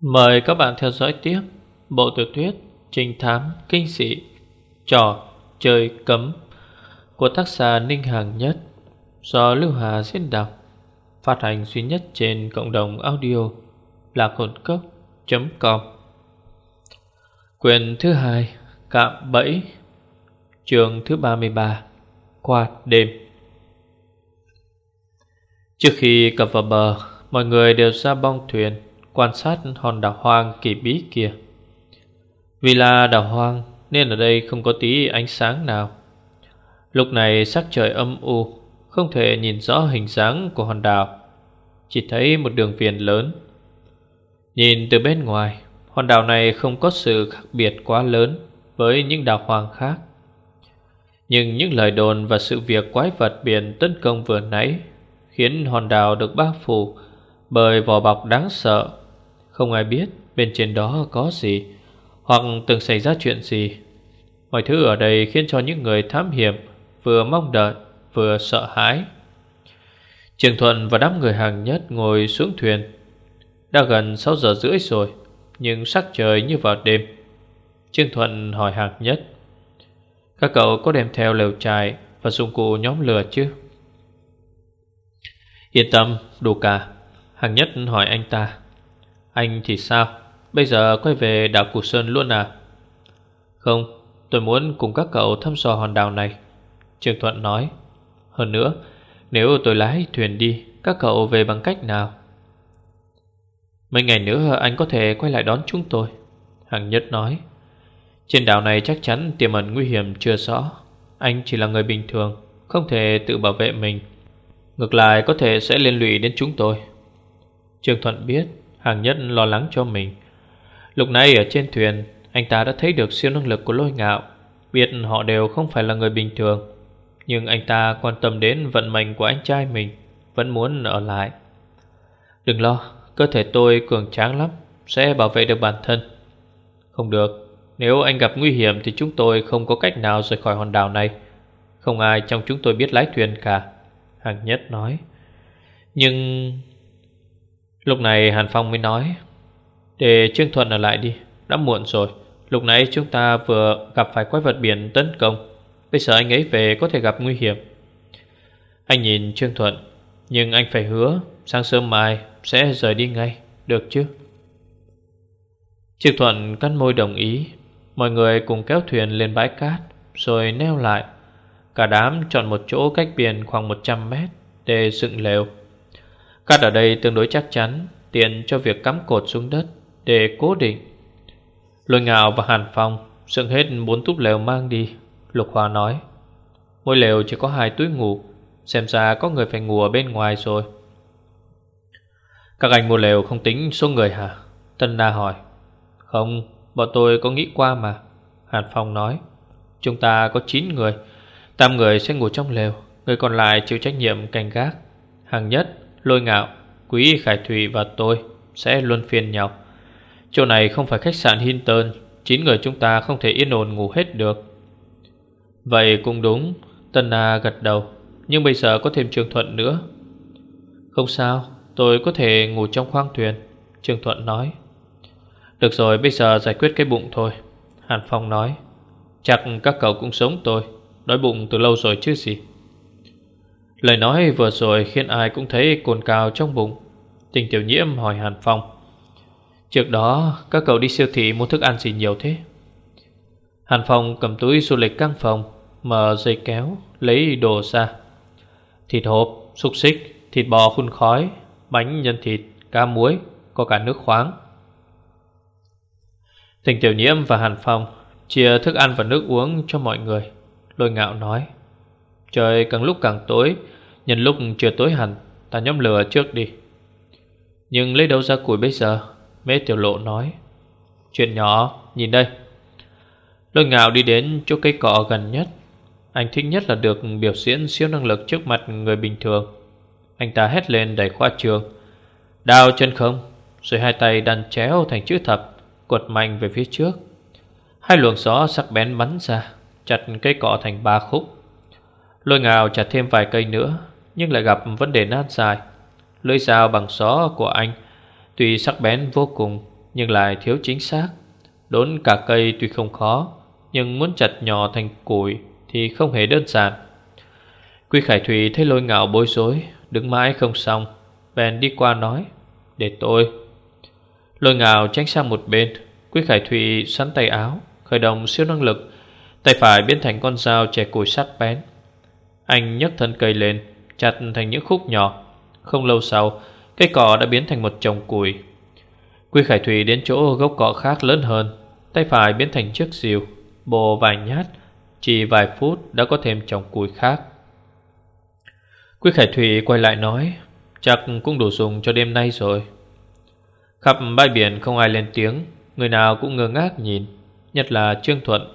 Mời các bạn theo dõi tiếp bộ tiểu thuyết Trinh thám kinh sĩ, Trò chơi cấm của tác giả Ninh Hàng Nhất, do Lưu Hà diễn đọc, phát hành duy nhất trên cộng đồng audio Là hồn cốc.com Quyền thứ hai, Cạm bẫy Trường thứ 33 Qua đêm. Trước khi cập vào bờ, Mọi người đều ra bong thuyền. Quan sát hòn đảo hoang kỳ bí kia. Vì là đảo hoang, Nên ở đây không có tí ánh sáng nào. Lúc này sắc trời âm u, Không thể nhìn rõ hình dáng của hòn đảo, Chỉ thấy một đường viền lớn. Nhìn từ bên ngoài, Hòn đảo này không có sự khác biệt quá lớn Với những đảo hoang khác. Nhưng những lời đồn và sự việc quái vật biển tấn công vừa nãy Khiến hòn đảo được bao phủ Bởi vỏ bọc đáng sợ không ai biết bên trên đó có gì, Hoặc từng xảy ra chuyện gì. Mọi thứ ở đây khiến cho những người thám hiểm Vừa mong đợi, vừa sợ hãi. Trường Thuận và đám người hàng nhất ngồi xuống thuyền. Đã gần 6 giờ rưỡi rồi, Nhưng sắc trời như vào đêm. Trương Thuận hỏi hàng nhất, Các cậu có đem theo lều trại Và dụng cụ nhóm lửa chứ? Yên tâm, đủ cả. Hàng nhất hỏi anh ta anh thì sao? Bây giờ quay về đảo Củ Sơn luôn à? Không, Tôi muốn cùng các cậu thăm dò hòn đảo này, Trương Thuận nói. Hơn nữa, Nếu tôi lái thuyền đi, Các cậu về bằng cách nào? Mấy ngày nữa anh có thể quay lại đón chúng tôi, Hằng Nhất nói. Trên đảo này chắc chắn tiềm ẩn nguy hiểm chưa rõ. Anh chỉ là người bình thường, Không thể tự bảo vệ mình. Ngược lại có thể sẽ liên lụy đến chúng tôi. Trương Thuận biết. Hàng Nhất lo lắng cho mình. Lúc này ở trên thuyền, Anh ta đã thấy được siêu năng lực của lôi ngạo. Biết họ đều không phải là người bình thường. Nhưng anh ta quan tâm đến vận mệnh của anh trai mình, Vẫn muốn ở lại. Đừng lo, Cơ thể tôi cường tráng lắm, Sẽ bảo vệ được bản thân. Không được, Nếu anh gặp nguy hiểm Thì chúng tôi không có cách nào rời khỏi hòn đảo này. Không ai trong chúng tôi biết lái thuyền cả, Hàng nhất nói. Nhưng Lúc này Hàn Phong mới nói, Để Trương Thuận ở lại đi, Đã muộn rồi. Lúc nãy chúng ta vừa gặp phải quái vật biển tấn công. Bây giờ anh ấy về có thể gặp nguy hiểm. Anh nhìn Trương Thuận, Nhưng anh phải hứa, Sáng sớm mai sẽ rời đi ngay, Được chứ? Trương Thuận cắt môi đồng ý. Mọi người cùng kéo thuyền lên bãi cát, Rồi neo lại. Cả đám chọn một chỗ cách biển khoảng 100 mét Để dựng lều. Cắt ở đây tương đối chắc chắn Tiện cho việc cắm cột xuống đất Để cố định. Lôi ngạo và Hàn Phong Dựng hết bốn túp lều mang đi Lục Hoa nói. Mỗi lều chỉ có hai túi ngủ Xem ra có người phải ngủ ở bên ngoài rồi. Các anh mua lều không tính số người hả? Tân Na hỏi. Không, bọn tôi có nghĩ qua mà Hàn Phong nói. Chúng ta có 9 người Tam người sẽ ngủ trong lều Người còn lại chịu trách nhiệm canh gác. Hàng nhất, lôi ngạo, quý khải thủy và tôi Sẽ luân phiên nhau. Chỗ này không phải khách sạn Hinton Chín người chúng ta không thể yên ổn ngủ hết được. Vậy cũng đúng Tân Na gật đầu Nhưng bây giờ có thêm Trường Thuận nữa. Không sao Tôi có thể ngủ trong khoang thuyền Trường Thuận nói. Được rồi bây giờ giải quyết cái bụng thôi Hàn Phong nói. Chắc các cậu cũng sống tôi Đói bụng từ lâu rồi chứ gì. Lời nói vừa rồi khiến ai cũng thấy cồn cao trong bụng. Tình tiểu nhiễm hỏi Hàn Phong Trước đó các cậu đi siêu thị mua thức ăn gì nhiều thế? Hàn Phong cầm túi du lịch căn phòng Mở dây kéo Lấy đồ ra. Thịt hộp, xúc xích, thịt bò phun khói Bánh nhân thịt, cá muối Có cả nước khoáng. Tình Tiểu Nhiễm và Hàn Phong Chia thức ăn và nước uống cho mọi người. Lôi ngạo nói Trời càng lúc càng tối Nhân lúc chưa tối hẳn, Ta nhóm lửa trước đi. Nhưng lấy đâu ra củi bây giờ? Mê tiểu lộ nói. Chuyện nhỏ, nhìn đây. Lôi ngạo đi đến chỗ cây cọ gần nhất. Anh thích nhất là được biểu diễn siêu năng lực trước mặt người bình thường. Anh ta hét lên đầy khoa trường. Đào chân không, Rồi hai tay đàn chéo thành chữ thập, Quật mạnh về phía trước. Hai luồng gió sắc bén bắn ra, Chặt cây cọ thành ba khúc. Lôi ngào chặt thêm vài cây nữa nhưng lại gặp vấn đề nan dài Lưỡi dao bằng xó của anh Tuy sắc bén vô cùng, Nhưng lại thiếu chính xác. Đốn cả cây tuy không khó, Nhưng muốn chặt nhỏ thành củi Thì không hề đơn giản. Quy Khải Thủy thấy lôi ngạo bối rối, Đứng mãi không xong, Bèn đi qua nói, Để tôi. Lôi ngạo tránh sang một bên, Quy Khải Thủy sắn tay áo, Khởi động siêu năng lực, Tay phải biến thành con dao chẻ củi sắt bén. Anh nhấc thân cây lên Chặt thành những khúc nhỏ. Không lâu sau, Cây cỏ đã biến thành một chồng củi. Quy Khải Thủy đến chỗ gốc cỏ khác lớn hơn, Tay phải biến thành chiếc diều Bồ vài nhát, Chỉ vài phút đã có thêm chồng củi khác. Quy Khải Thủy quay lại nói, Chắc cũng đủ dùng cho đêm nay rồi. Khắp bãi biển không ai lên tiếng, Người nào cũng ngơ ngác nhìn, Nhất là Trương Thuận.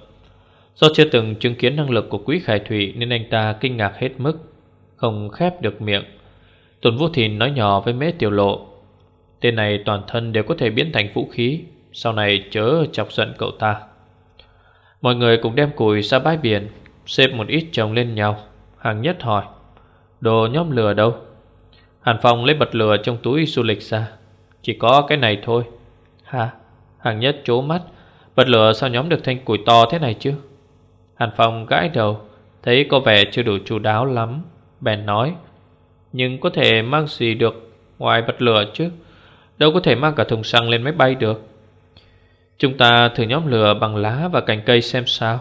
Do chưa từng chứng kiến năng lực của Quý Khải Thủy Nên anh ta kinh ngạc hết mức. Không khép được miệng. Tuần Vũ Thìn nói nhỏ với mế tiểu lộ, Tên này toàn thân đều có thể biến thành vũ khí, Sau này chớ chọc giận cậu ta. Mọi người cùng đem củi ra bãi biển, Xếp một ít chồng lên nhau, Hàng nhất hỏi, Đồ nhóm lửa đâu? Hàn Phong lấy bật lửa trong túi du lịch ra, Chỉ có cái này thôi. Hả? Hàng nhất chố mắt, Bật lửa sao nhóm được thanh củi to thế này chứ? Hàn Phong gãi đầu, Thấy có vẻ chưa đủ chu đáo lắm. Bèn nói, Nhưng có thể mang gì được Ngoài bật lửa chứ? Đâu có thể mang cả thùng xăng lên máy bay được. Chúng ta thử nhóm lửa bằng lá và cành cây xem sao.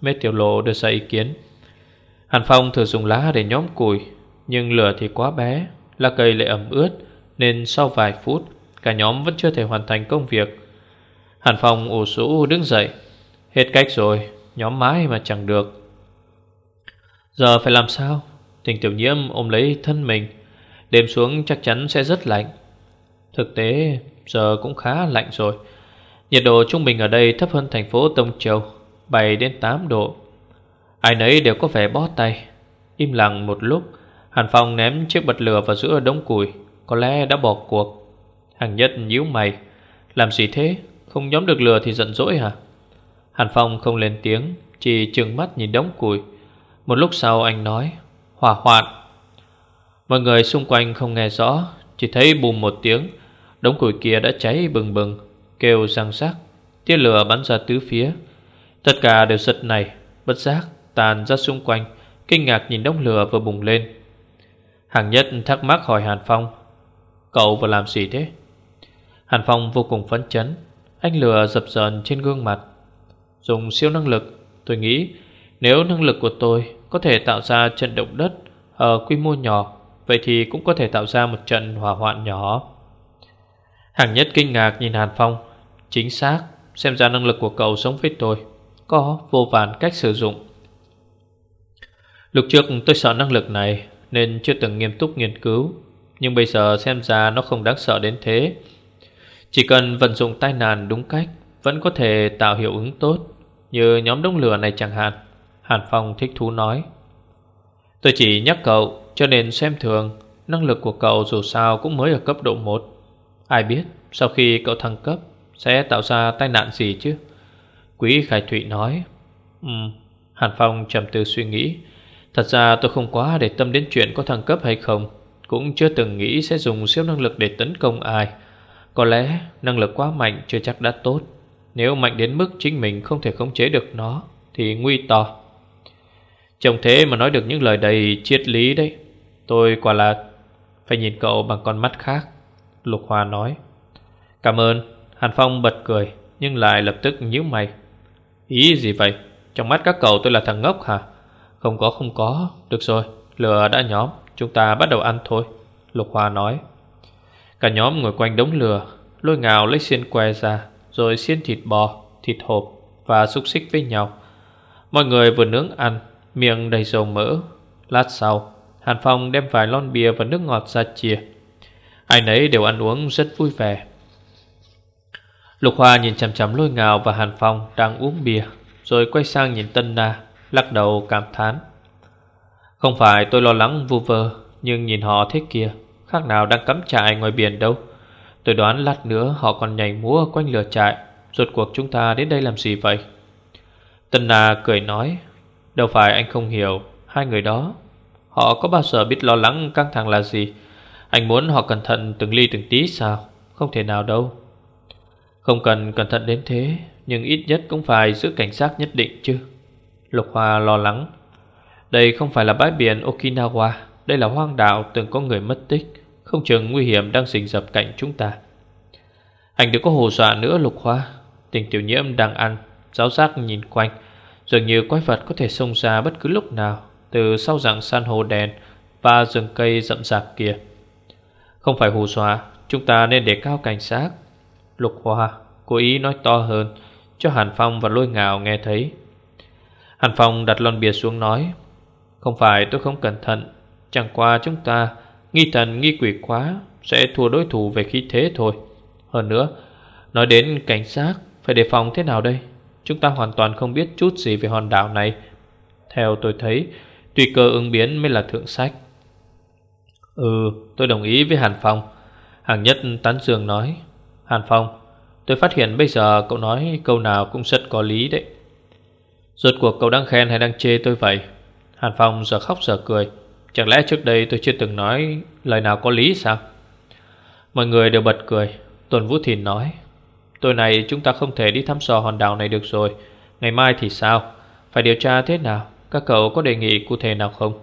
Mê tiểu lộ đưa ra ý kiến. Hàn Phong thử dùng lá để nhóm củi Nhưng lửa thì quá bé, Lá cây lại ẩm ướt, Nên sau vài phút, Cả nhóm vẫn chưa thể hoàn thành công việc. Hàn Phong ủ rũ đứng dậy. Hết cách rồi, Nhóm mãi mà chẳng được. Giờ phải làm sao? Trình tiểu nhiễm ôm lấy thân mình. Đêm xuống chắc chắn sẽ rất lạnh. Thực tế, giờ cũng khá lạnh rồi. Nhiệt độ trung bình ở đây thấp hơn thành phố Tông Châu 7 đến 8 độ. Ai nấy đều có vẻ bó tay. Im lặng một lúc, Hàn Phong ném chiếc bật lửa vào giữa đống củi, Có lẽ đã bỏ cuộc. Hàng nhất nhíu mày. Làm gì thế? Không nhóm được lửa thì giận dỗi hả? Hàn Phong không lên tiếng, Chỉ trừng mắt nhìn đống củi. Một lúc sau anh nói Hỏa hoạn. Mọi người xung quanh không nghe rõ, Chỉ thấy bùm một tiếng, Đống củi kia đã cháy bừng bừng, Kêu răng rắc Tia lửa bắn ra tứ phía. Tất cả đều giật này Bất giác tàn ra xung quanh, Kinh ngạc nhìn đống lửa vừa bùng lên. Hàng nhất thắc mắc hỏi Hàn Phong, Cậu vừa làm gì thế? Hàn Phong vô cùng phấn chấn Anh lửa dập dờn trên gương mặt. Dùng siêu năng lực, Tôi nghĩ nếu năng lực của tôi có thể tạo ra trận động đất Ở quy mô nhỏ. Vậy thì cũng có thể tạo ra một trận hỏa hoạn nhỏ. Hàng nhất kinh ngạc nhìn Hàn Phong. Chính xác, Xem ra năng lực của cậu sống với tôi. Có vô vàn cách sử dụng. Lúc trước tôi sợ năng lực này, Nên chưa từng nghiêm túc nghiên cứu. Nhưng bây giờ xem ra nó không đáng sợ đến thế. Chỉ cần vận dụng tai nạn đúng cách, Vẫn có thể tạo hiệu ứng tốt, Như nhóm đống lửa này chẳng hạn. Hàn Phong thích thú nói. Tôi chỉ nhắc cậu, Cho nên xem thường, Năng lực của cậu dù sao cũng mới ở cấp độ 1 Ai biết, sau khi cậu thăng cấp, Sẽ tạo ra tai nạn gì chứ? Quý Khải Thụy nói. Ừ Hàn Phong trầm tư suy nghĩ. Thật ra tôi không quá để tâm đến chuyện có thăng cấp hay không, Cũng chưa từng nghĩ sẽ dùng siêu năng lực để tấn công ai. Có lẽ năng lực quá mạnh chưa chắc đã tốt. Nếu mạnh đến mức chính mình không thể khống chế được nó, Thì nguy to. Trông thế mà nói được những lời đầy triết lý đấy. Tôi quả là phải nhìn cậu bằng con mắt khác Lục Hoa nói. Cảm ơn Hàn Phong bật cười Nhưng lại lập tức nhíu mày. Ý gì vậy? Trong mắt các cậu tôi là thằng ngốc hả? Không có không có. Được rồi lửa đã nhóm. Chúng ta bắt đầu ăn thôi Lục Hoa nói. Cả nhóm ngồi quanh đống lửa Lôi ngào lấy xiên que ra Rồi xiên thịt bò, thịt hộp Và xúc xích với nhau. Mọi người vừa nướng ăn Miệng đầy dầu mỡ. Lát sau, Hàn Phong đem vài lon bia và nước ngọt ra chia Ai nấy đều ăn uống rất vui vẻ. Lục Hoa nhìn chằm chằm lôi ngào và Hàn Phong đang uống bia, Rồi quay sang nhìn Tân Na, Lắc đầu cảm thán. Không phải tôi lo lắng vu vơ, Nhưng nhìn họ thế kia, Khác nào đang cắm trại ngoài biển đâu. Tôi đoán lát nữa họ còn nhảy múa quanh lửa trại, Rốt cuộc chúng ta đến đây làm gì vậy? Tân Na cười nói Đâu phải anh không hiểu, Hai người đó, Họ có bao giờ biết lo lắng căng thẳng là gì? Anh muốn họ cẩn thận từng ly từng tí sao? Không thể nào đâu. Không cần cẩn thận đến thế, Nhưng ít nhất cũng phải giữ cảnh giác nhất định chứ. Lục Hoa lo lắng. Đây không phải là bãi biển Okinawa, Đây là hoang đảo từng có người mất tích, Không chừng nguy hiểm đang rình rập cạnh chúng ta. Anh đừng có hồ dọa nữa, Lục Hoa. Tình tiểu nhiễm đang ăn, Giáo giác nhìn quanh. Dường như quái vật có thể xông ra bất cứ lúc nào, Từ sau dạng san hô đèn Và rừng cây rậm rạp kia. Không phải hù dọa, Chúng ta nên để cao cảnh sát Lục Hoa cố ý nói to hơn, Cho Hàn Phong và Lôi Ngạo nghe thấy. Hàn Phong đặt lon bia xuống nói, Không phải tôi không cẩn thận, Chẳng qua chúng ta Nghi thần nghi quỷ quá, Sẽ thua đối thủ về khí thế thôi. Hơn nữa, Nói đến cảnh sát Phải đề phòng thế nào đây? Chúng ta hoàn toàn không biết chút gì về hòn đảo này. Theo tôi thấy, Tùy cơ ứng biến mới là thượng sách. Ừ tôi đồng ý với Hàn Phong. Hàng nhất tán dương nói, Hàn Phong, Tôi phát hiện bây giờ cậu nói câu nào cũng rất có lý đấy. Rốt cuộc cậu đang khen hay đang chê tôi vậy? Hàn Phong giờ khóc giờ cười. Chẳng lẽ trước đây tôi chưa từng nói lời nào có lý sao? Mọi người đều bật cười. Tuần Vũ Thìn nói Tối nay chúng ta không thể đi thăm dò hòn đảo này được rồi. Ngày mai thì sao? Phải điều tra thế nào? Các cậu có đề nghị cụ thể nào không?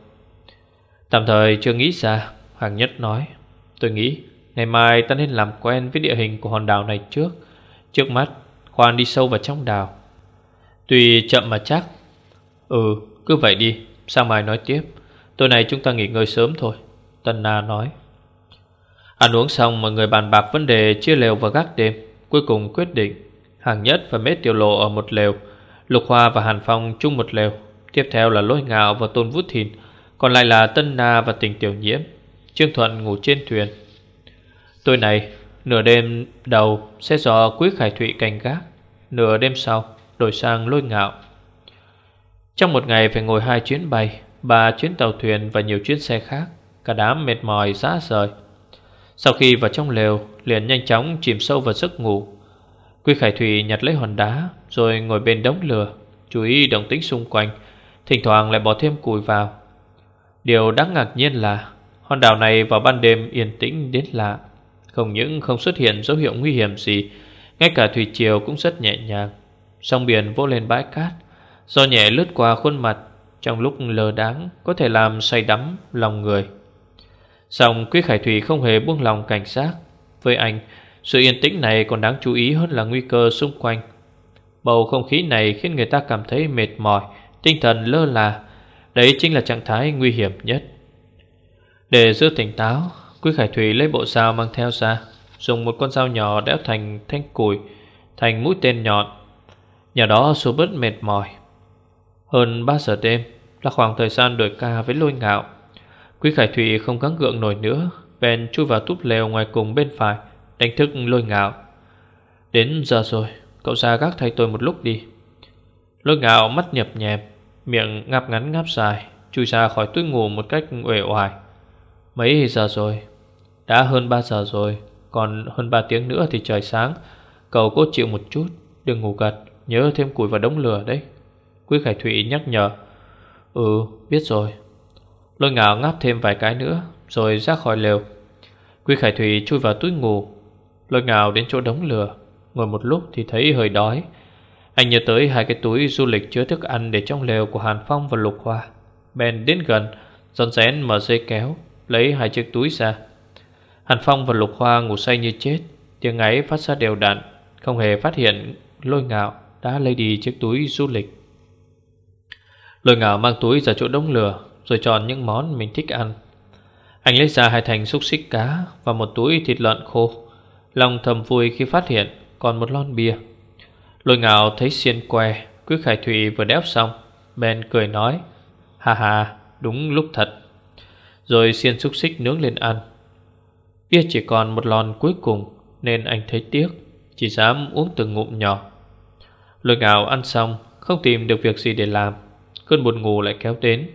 Tạm thời chưa nghĩ ra, hoàng Nhất nói. Tôi nghĩ, ngày mai ta nên làm quen với địa hình của hòn đảo này trước. Trước mắt, khoan đi sâu vào trong đảo. Tuy chậm mà chắc. Ừ cứ vậy đi, Sang mai nói tiếp. Tối nay chúng ta nghỉ ngơi sớm thôi, Tân Na nói. Ăn uống xong, mọi người bàn bạc vấn đề, chia lều và gác đêm. Cuối cùng quyết định Hàng nhất và mết tiểu lộ ở một lều, Lục Hoa và Hàn Phong chung một lều. Tiếp theo là Lôi Ngạo và Tôn Vũ Thìn, Còn lại là Tân Na và Tình Tiểu Nhiễm. Trương Thuận ngủ trên thuyền. Tôi này Nửa đêm đầu sẽ do Quý Khải Thụy canh gác. Nửa đêm sau, đổi sang Lôi Ngạo. Trong một ngày phải ngồi hai chuyến bay, Ba chuyến tàu thuyền và nhiều chuyến xe khác. Cả đám mệt mỏi, rã rời. Sau khi vào trong lều, Liền nhanh chóng chìm sâu vào giấc ngủ. Quy Khải Thủy nhặt lấy hòn đá, Rồi ngồi bên đống lửa, Chú ý động tĩnh xung quanh, Thỉnh thoảng lại bỏ thêm củi vào. Điều đáng ngạc nhiên là, Hòn đảo này vào ban đêm yên tĩnh đến lạ. Không những không xuất hiện dấu hiệu nguy hiểm gì, Ngay cả thủy triều cũng rất nhẹ nhàng. Sông biển vô lên bãi cát Do nhẹ lướt qua khuôn mặt, Trong lúc lờ đáng Có thể làm say đắm lòng người. Xong Quý Khải Thủy không hề buông lòng cảnh giác Với anh, Sự yên tĩnh này còn đáng chú ý hơn là nguy cơ xung quanh. Bầu không khí này khiến người ta cảm thấy mệt mỏi, Tinh thần lơ là. Đấy chính là trạng thái nguy hiểm nhất. Để giữ tỉnh táo, Quý Khải Thủy lấy bộ dao mang theo ra, Dùng một con dao nhỏ đẽo thành thanh củi, Thành mũi tên nhọn. Nhờ đó số bớt mệt mỏi. Hơn 3 giờ đêm, Là khoảng thời gian đổi ca với lôi ngạo. Quý Khải Thụy không gắng gượng nổi nữa, Bèn chui vào túp lều ngoài cùng bên phải, Đánh thức lôi ngạo. Đến giờ rồi, Cậu ra gác thay tôi một lúc đi. Lôi ngạo mắt nhập nhẹp Miệng ngáp ngắn ngáp dài, Chui ra khỏi túi ngủ một cách uể oải. Mấy giờ rồi? Đã hơn 3 giờ rồi, Còn hơn 3 tiếng nữa thì trời sáng. Cậu cố chịu một chút, Đừng ngủ gật, Nhớ thêm củi vào đống lửa đấy. Quý Khải Thụy nhắc nhở. Ừ biết rồi. Lôi ngạo ngáp thêm vài cái nữa, Rồi ra khỏi lều. Quy Khải thủy chui vào túi ngủ. Lôi ngạo đến chỗ đống lửa, Ngồi một lúc thì thấy hơi đói. Anh nhớ tới hai cái túi du lịch chứa thức ăn Để trong lều của Hàn Phong và Lục Hoa. Ben đến gần Giòn rén mở dây kéo, Lấy hai chiếc túi ra. Hàn Phong và Lục Hoa ngủ say như chết, Tiếng ấy phát ra đều đặn, Không hề phát hiện lôi ngạo Đã lấy đi chiếc túi du lịch. Lôi ngạo mang túi ra chỗ đống lửa rồi chọn những món mình thích ăn. Anh lấy ra hai thành xúc xích cá Và một túi thịt lợn khô. Lòng thầm vui khi phát hiện Còn một lon bia. Lôi ngạo thấy xiên que, Quyết Khải Thụy vừa đép xong Ben cười nói Hà hà đúng lúc thật. Rồi xiên xúc xích nướng lên ăn. Bia chỉ còn một lon cuối cùng, Nên anh thấy tiếc, Chỉ dám uống từng ngụm nhỏ. Lôi ngạo ăn xong, Không tìm được việc gì để làm, Cơn buồn ngủ lại kéo đến.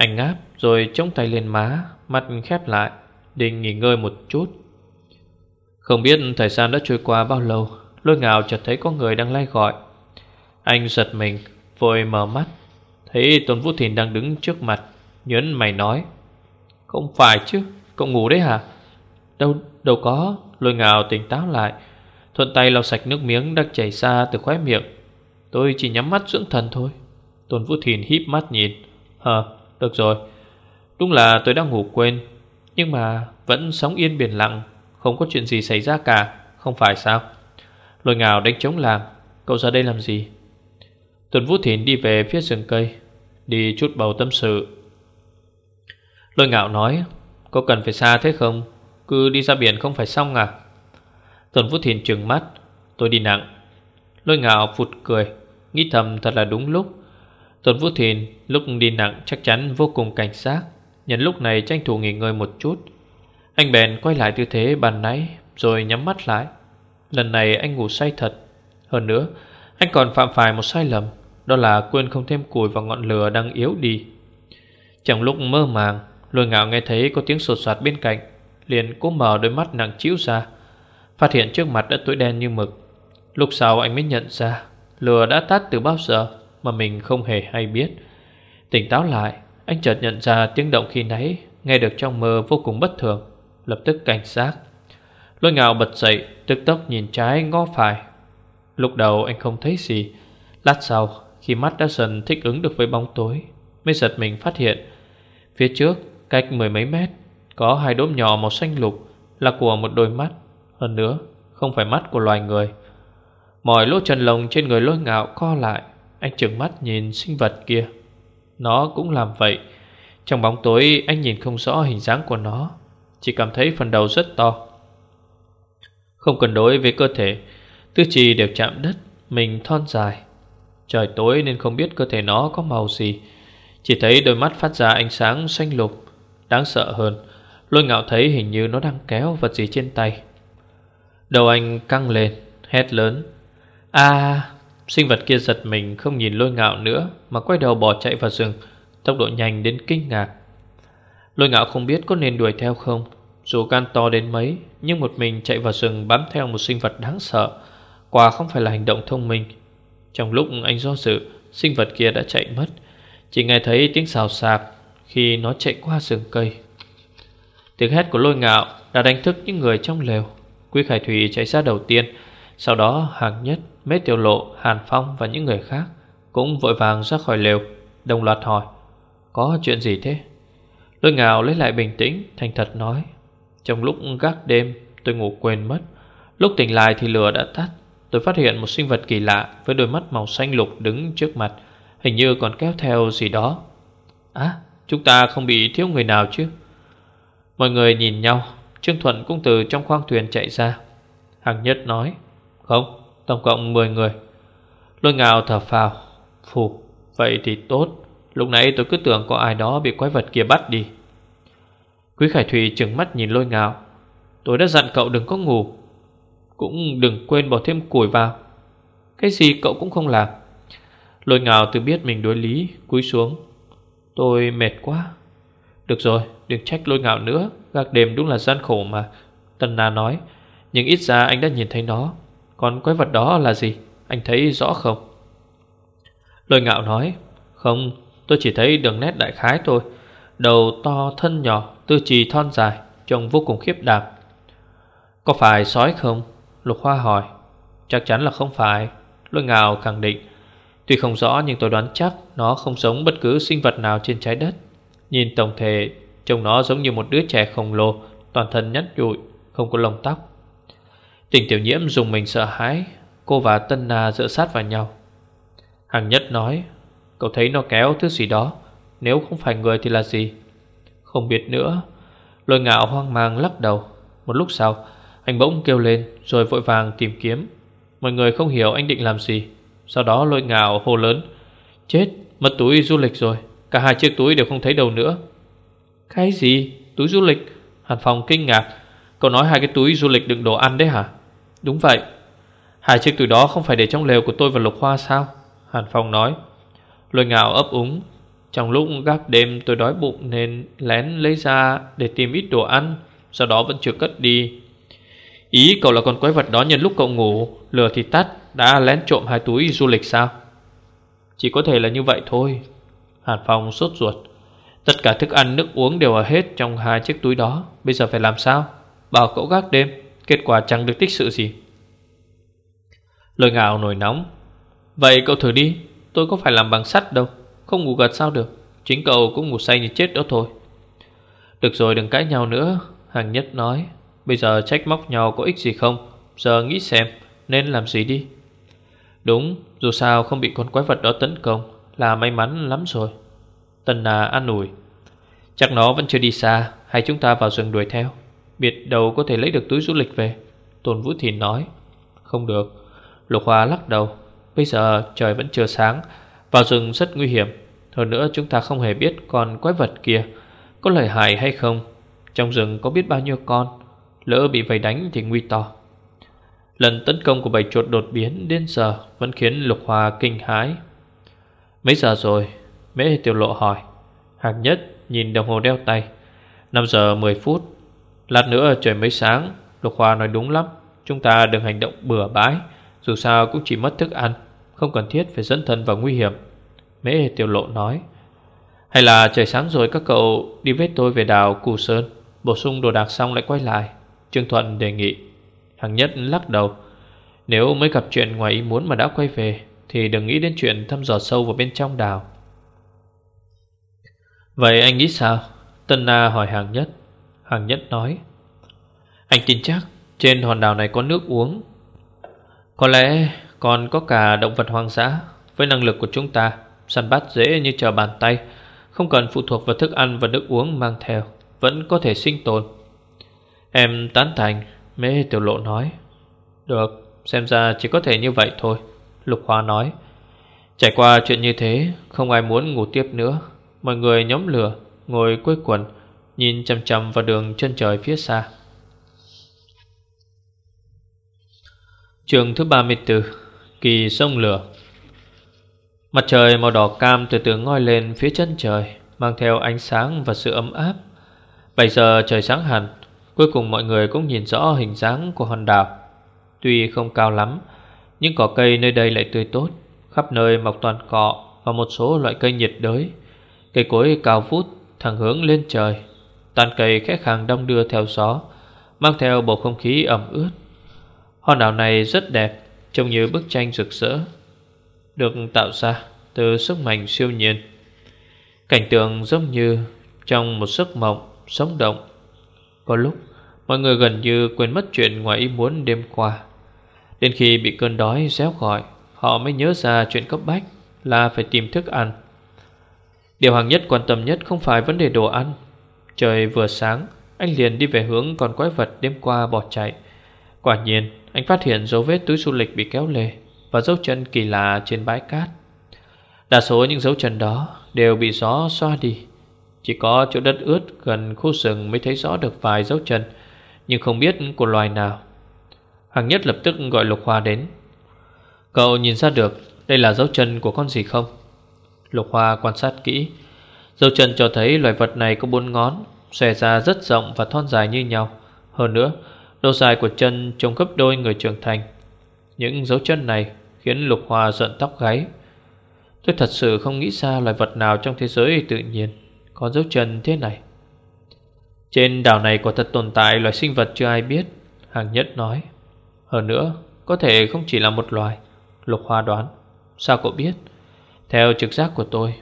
Anh ngáp rồi chống tay lên má Mắt khép lại Định nghỉ ngơi một chút. Không biết thời gian đã trôi qua bao lâu Lôi ngạo chợt thấy có người đang lai gọi. Anh giật mình Vội mở mắt Thấy Tôn Vũ Thìn đang đứng trước mặt Nhấn mày nói Không phải chứ Cậu ngủ đấy hả? Đâu đâu có Lôi ngào tỉnh táo lại Thuận tay lau sạch nước miếng đang chảy ra từ khóe miệng. Tôi chỉ nhắm mắt dưỡng thần thôi. Tôn Vũ Thìn híp mắt nhìn Hờ, được rồi. Đúng là tôi đã ngủ quên. Nhưng mà vẫn sống yên biển lặng. Không có chuyện gì xảy ra cả. Không phải sao? Lôi ngào đánh trống làm. Cậu ra đây làm gì? Tuần Vũ Thìn đi về phía rừng cây. Đi chút bầu tâm sự. Lôi ngạo nói, Có cần phải xa thế không? Cứ đi ra biển không phải xong à? Tuần Vũ Thìn trừng mắt. Tôi đi nặng. Lôi ngạo phụt cười. Nghĩ thầm thật là đúng lúc. Tuần Vũ Thìn lúc đi nặng chắc chắn vô cùng cảnh giác. Nhân lúc này tranh thủ nghỉ ngơi một chút. Anh bèn quay lại tư thế bàn nãy, Rồi nhắm mắt lại. Lần này anh ngủ say thật. Hơn nữa, anh còn phạm phải một sai lầm, Đó là quên không thêm củi vào ngọn lửa đang yếu đi. Trong lúc mơ màng, Lôi ngạo nghe thấy có tiếng sột soạt bên cạnh, Liền cố mở đôi mắt nặng chịu ra, Phát hiện trước mặt đã tối đen như mực. Lúc sau anh mới nhận ra, Lửa đã tắt từ bao giờ? Mà mình không hề hay biết. Tỉnh táo lại, Anh chợt nhận ra tiếng động khi nãy, Nghe được trong mơ vô cùng bất thường. Lập tức cảnh giác. Lôi ngạo bật dậy, Tức tốc nhìn trái ngó phải. Lúc đầu anh không thấy gì. Lát sau, khi mắt đã dần thích ứng được với bóng tối, Mới giật mình phát hiện. Phía trước, cách mười mấy mét, Có hai đốm nhỏ màu xanh lục, Là của một đôi mắt. Hơn nữa, không phải mắt của loài người. Mọi lỗ chân lồng trên người lôi ngạo co lại. Anh trừng mắt nhìn sinh vật kia. Nó cũng làm vậy. Trong bóng tối, anh nhìn không rõ hình dáng của nó. Chỉ cảm thấy phần đầu rất to. Không cần đối với cơ thể Tư trì đều chạm đất, Mình thon dài. Trời tối nên không biết cơ thể nó có màu gì. Chỉ thấy đôi mắt phát ra ánh sáng xanh lục, Đáng sợ hơn. Lôi ngạo thấy hình như nó đang kéo vật gì trên tay. Đầu anh căng lên, Hét lớn. À Sinh vật kia giật mình không nhìn lôi ngạo nữa, Mà quay đầu bỏ chạy vào rừng. Tốc độ nhanh đến kinh ngạc. Lôi ngạo không biết có nên đuổi theo không. Dù gan to đến mấy, Nhưng một mình chạy vào rừng bám theo một sinh vật đáng sợ. Quả không phải là hành động thông minh. Trong lúc anh do dự, Sinh vật kia đã chạy mất. Chỉ nghe thấy tiếng xào xạc Khi nó chạy qua rừng cây. Tiếng hét của lôi ngạo Đã đánh thức những người trong lều. Quý Khải Thủy chạy ra đầu tiên, Sau đó hàng nhất. Mế Tiểu Lộ, Hàn Phong và những người khác Cũng vội vàng ra khỏi lều Đồng loạt hỏi Có chuyện gì thế? Lôi ngào lấy lại bình tĩnh Thành thật nói Trong lúc gác đêm tôi ngủ quên mất. Lúc tỉnh lại thì lửa đã tắt. Tôi phát hiện một sinh vật kỳ lạ Với đôi mắt màu xanh lục đứng trước mặt Hình như còn kéo theo gì đó. À chúng ta không bị thiếu người nào chứ? Mọi người nhìn nhau Trương Thuận cũng từ trong khoang thuyền chạy ra. Hằng Nhất nói Không, tổng cộng 10 người. Lôi ngào thở phào Phù, vậy thì tốt. Lúc nãy tôi cứ tưởng có ai đó bị quái vật kia bắt đi. Quý Khải Thủy trừng mắt nhìn lôi ngào Tôi đã dặn cậu đừng có ngủ cũng đừng quên bỏ thêm củi vào. Cái gì cậu cũng không làm. Lôi ngào tự biết mình đối lý Cúi xuống Tôi mệt quá. Được rồi đừng trách lôi ngạo nữa Gác đêm đúng là gian khổ mà Tân Na nói Nhưng ít ra anh đã nhìn thấy nó. Còn quái vật đó là gì? Anh thấy rõ không? Lôi ngạo nói, Không, tôi chỉ thấy đường nét đại khái thôi. Đầu to, thân nhỏ, Tư trì thon dài, Trông vô cùng khiếp đảm. Có phải sói không? Lục Hoa hỏi. Chắc chắn là không phải. Lôi ngạo khẳng định. Tuy không rõ nhưng tôi đoán chắc Nó không giống bất cứ sinh vật nào trên trái đất. Nhìn tổng thể, Trông nó giống như một đứa trẻ khổng lồ, Toàn thân nhắt nhụi, Không có lông tóc. Tình tiểu nhiễm dùng mình sợ hãi Cô và Tân Na dựa sát vào nhau. Hằng nhất nói Cậu thấy nó kéo thứ gì đó Nếu không phải người thì là gì? Không biết nữa. Lôi ngạo hoang mang lắc đầu. Một lúc sau anh bỗng kêu lên rồi vội vàng tìm kiếm. Mọi người không hiểu anh định làm gì. Sau đó lôi Ngạo hô lớn Chết, mất túi du lịch rồi Cả hai chiếc túi đều không thấy đâu nữa. Cái gì? Túi du lịch? Hàn Phong kinh ngạc. Cậu nói hai cái túi du lịch đựng đồ ăn đấy hả? Đúng vậy. Hai chiếc túi đó không phải để trong lều của tôi và Lục Hoa sao? Hàn Phong nói. Lôi ngào ấp úng. Trong lúc gác đêm tôi đói bụng nên lén lấy ra để tìm ít đồ ăn, Sau đó vẫn chưa cất đi. Ý cậu là con quái vật đó nhân lúc cậu ngủ Lửa thì tắt, Đã lén trộm hai túi du lịch sao? Chỉ có thể là như vậy thôi. Hàn Phong sốt ruột. Tất cả thức ăn, nước uống đều ở hết Trong hai chiếc túi đó. Bây giờ phải làm sao? Bảo cậu gác đêm. Kết quả chẳng được tích sự gì. Lời ngạo nổi nóng. Vậy cậu thử đi, Tôi có phải làm bằng sắt đâu, Không ngủ gật sao được, Chính cậu cũng ngủ say như chết đó thôi. Được rồi, đừng cãi nhau nữa, Hàng nhất nói. Bây giờ trách móc nhau có ích gì không? Giờ nghĩ xem, nên làm gì đi. Đúng, dù sao không bị con quái vật đó tấn công, Là may mắn lắm rồi. Tần là an ủi. Chắc nó vẫn chưa đi xa, Hay chúng ta vào rừng đuổi theo? Biệt đầu có thể lấy được túi du lịch về? Tôn Vũ Thìn nói. Không được. Lục Hoa lắc đầu. Bây giờ trời vẫn chưa sáng, Vào rừng rất nguy hiểm. Hơn nữa chúng ta không hề biết con quái vật kia Có lợi hại hay không. Trong rừng có biết bao nhiêu con? Lỡ bị vây đánh thì nguy to. Lần tấn công của bầy chuột đột biến đến giờ Vẫn khiến Lục Hoa kinh hãi. Mấy giờ rồi? Mễ tiểu lộ hỏi. Hàng nhất nhìn đồng hồ đeo tay. 5 giờ 10 phút. Lát nữa trời mới sáng. Lục Hoa nói đúng lắm. Chúng ta đừng hành động bừa bãi. Dù sao cũng chỉ mất thức ăn. Không cần thiết phải dẫn thân vào nguy hiểm. Mễ tiểu lộ nói. Hay là trời sáng rồi các cậu đi với tôi về đảo Cù Sơn. Bổ sung đồ đạc xong lại quay lại. Trương Thuận đề nghị. Hàng nhất lắc đầu. Nếu mới gặp chuyện ngoài ý muốn mà đã quay về, Thì đừng nghĩ đến chuyện thăm dò sâu vào bên trong đảo. Vậy anh nghĩ sao? Tân Na hỏi hàng nhất. Hàng nhất nói. Anh tin chắc trên hòn đảo này có nước uống. Có lẽ còn có cả động vật hoang dã Với năng lực của chúng ta, Săn bắt dễ như chờ bàn tay, Không cần phụ thuộc vào thức ăn và nước uống mang theo, Vẫn có thể sinh tồn. Em tán thành Mê tiểu lộ nói. Được, xem ra chỉ có thể như vậy thôi, Lục Hoa nói. Trải qua chuyện như thế, Không ai muốn ngủ tiếp nữa. Mọi người nhóm lửa, Ngồi quây quần Nhìn chầm chầm vào đường chân trời phía xa. Trường thứ 34 Kỳ sông lửa. Mặt trời màu đỏ cam từ từ ngoi lên phía chân trời, Mang theo ánh sáng và sự ấm áp. Bây giờ trời sáng hẳn, Cuối cùng mọi người cũng nhìn rõ hình dáng của hòn đảo. Tuy không cao lắm, Nhưng cỏ cây nơi đây lại tươi tốt, Khắp nơi mọc toàn cọ Và một số loại cây nhiệt đới. Cây cối cao vút thẳng hướng lên trời. Tàn cây khẽ khàng đông đưa theo gió, Mang theo bầu không khí ẩm ướt. Hòn đảo này rất đẹp, Trông như bức tranh rực rỡ, Được tạo ra từ sức mạnh siêu nhiên. Cảnh tượng giống như Trong một giấc mộng sống động. Có lúc, Mọi người gần như quên mất chuyện ngoài ý muốn đêm qua. Đến khi bị cơn đói réo gọi, Họ mới nhớ ra chuyện cấp bách Là phải tìm thức ăn. Điều hàng nhất quan tâm nhất không phải vấn đề đồ ăn Trời vừa sáng, Anh liền đi về hướng con quái vật đêm qua bỏ chạy. Quả nhiên, Anh phát hiện dấu vết túi du lịch bị kéo lê Và dấu chân kỳ lạ trên bãi cát. Đa số những dấu chân đó Đều bị gió xoa đi. Chỉ có chỗ đất ướt gần khu rừng Mới thấy rõ được vài dấu chân, Nhưng không biết của loài nào. Hàng nhất lập tức gọi Lục Hoa đến. Cậu nhìn ra được Đây là dấu chân của con gì không? Lục Hoa quan sát kỹ Dấu chân cho thấy loài vật này có bốn ngón, Xòe ra rất rộng và thon dài như nhau. Hơn nữa Độ dài của chân trông gấp đôi người trưởng thành. Những dấu chân này Khiến Lục Hoa giận tóc gáy. Tôi thật sự không nghĩ ra loài vật nào trong thế giới tự nhiên Có dấu chân thế này. Trên đảo này có thật tồn tại loài sinh vật chưa ai biết, Hàng nhất nói. Hơn nữa, Có thể không chỉ là một loài, Lục Hoa đoán. Sao cậu biết? Theo trực giác của tôi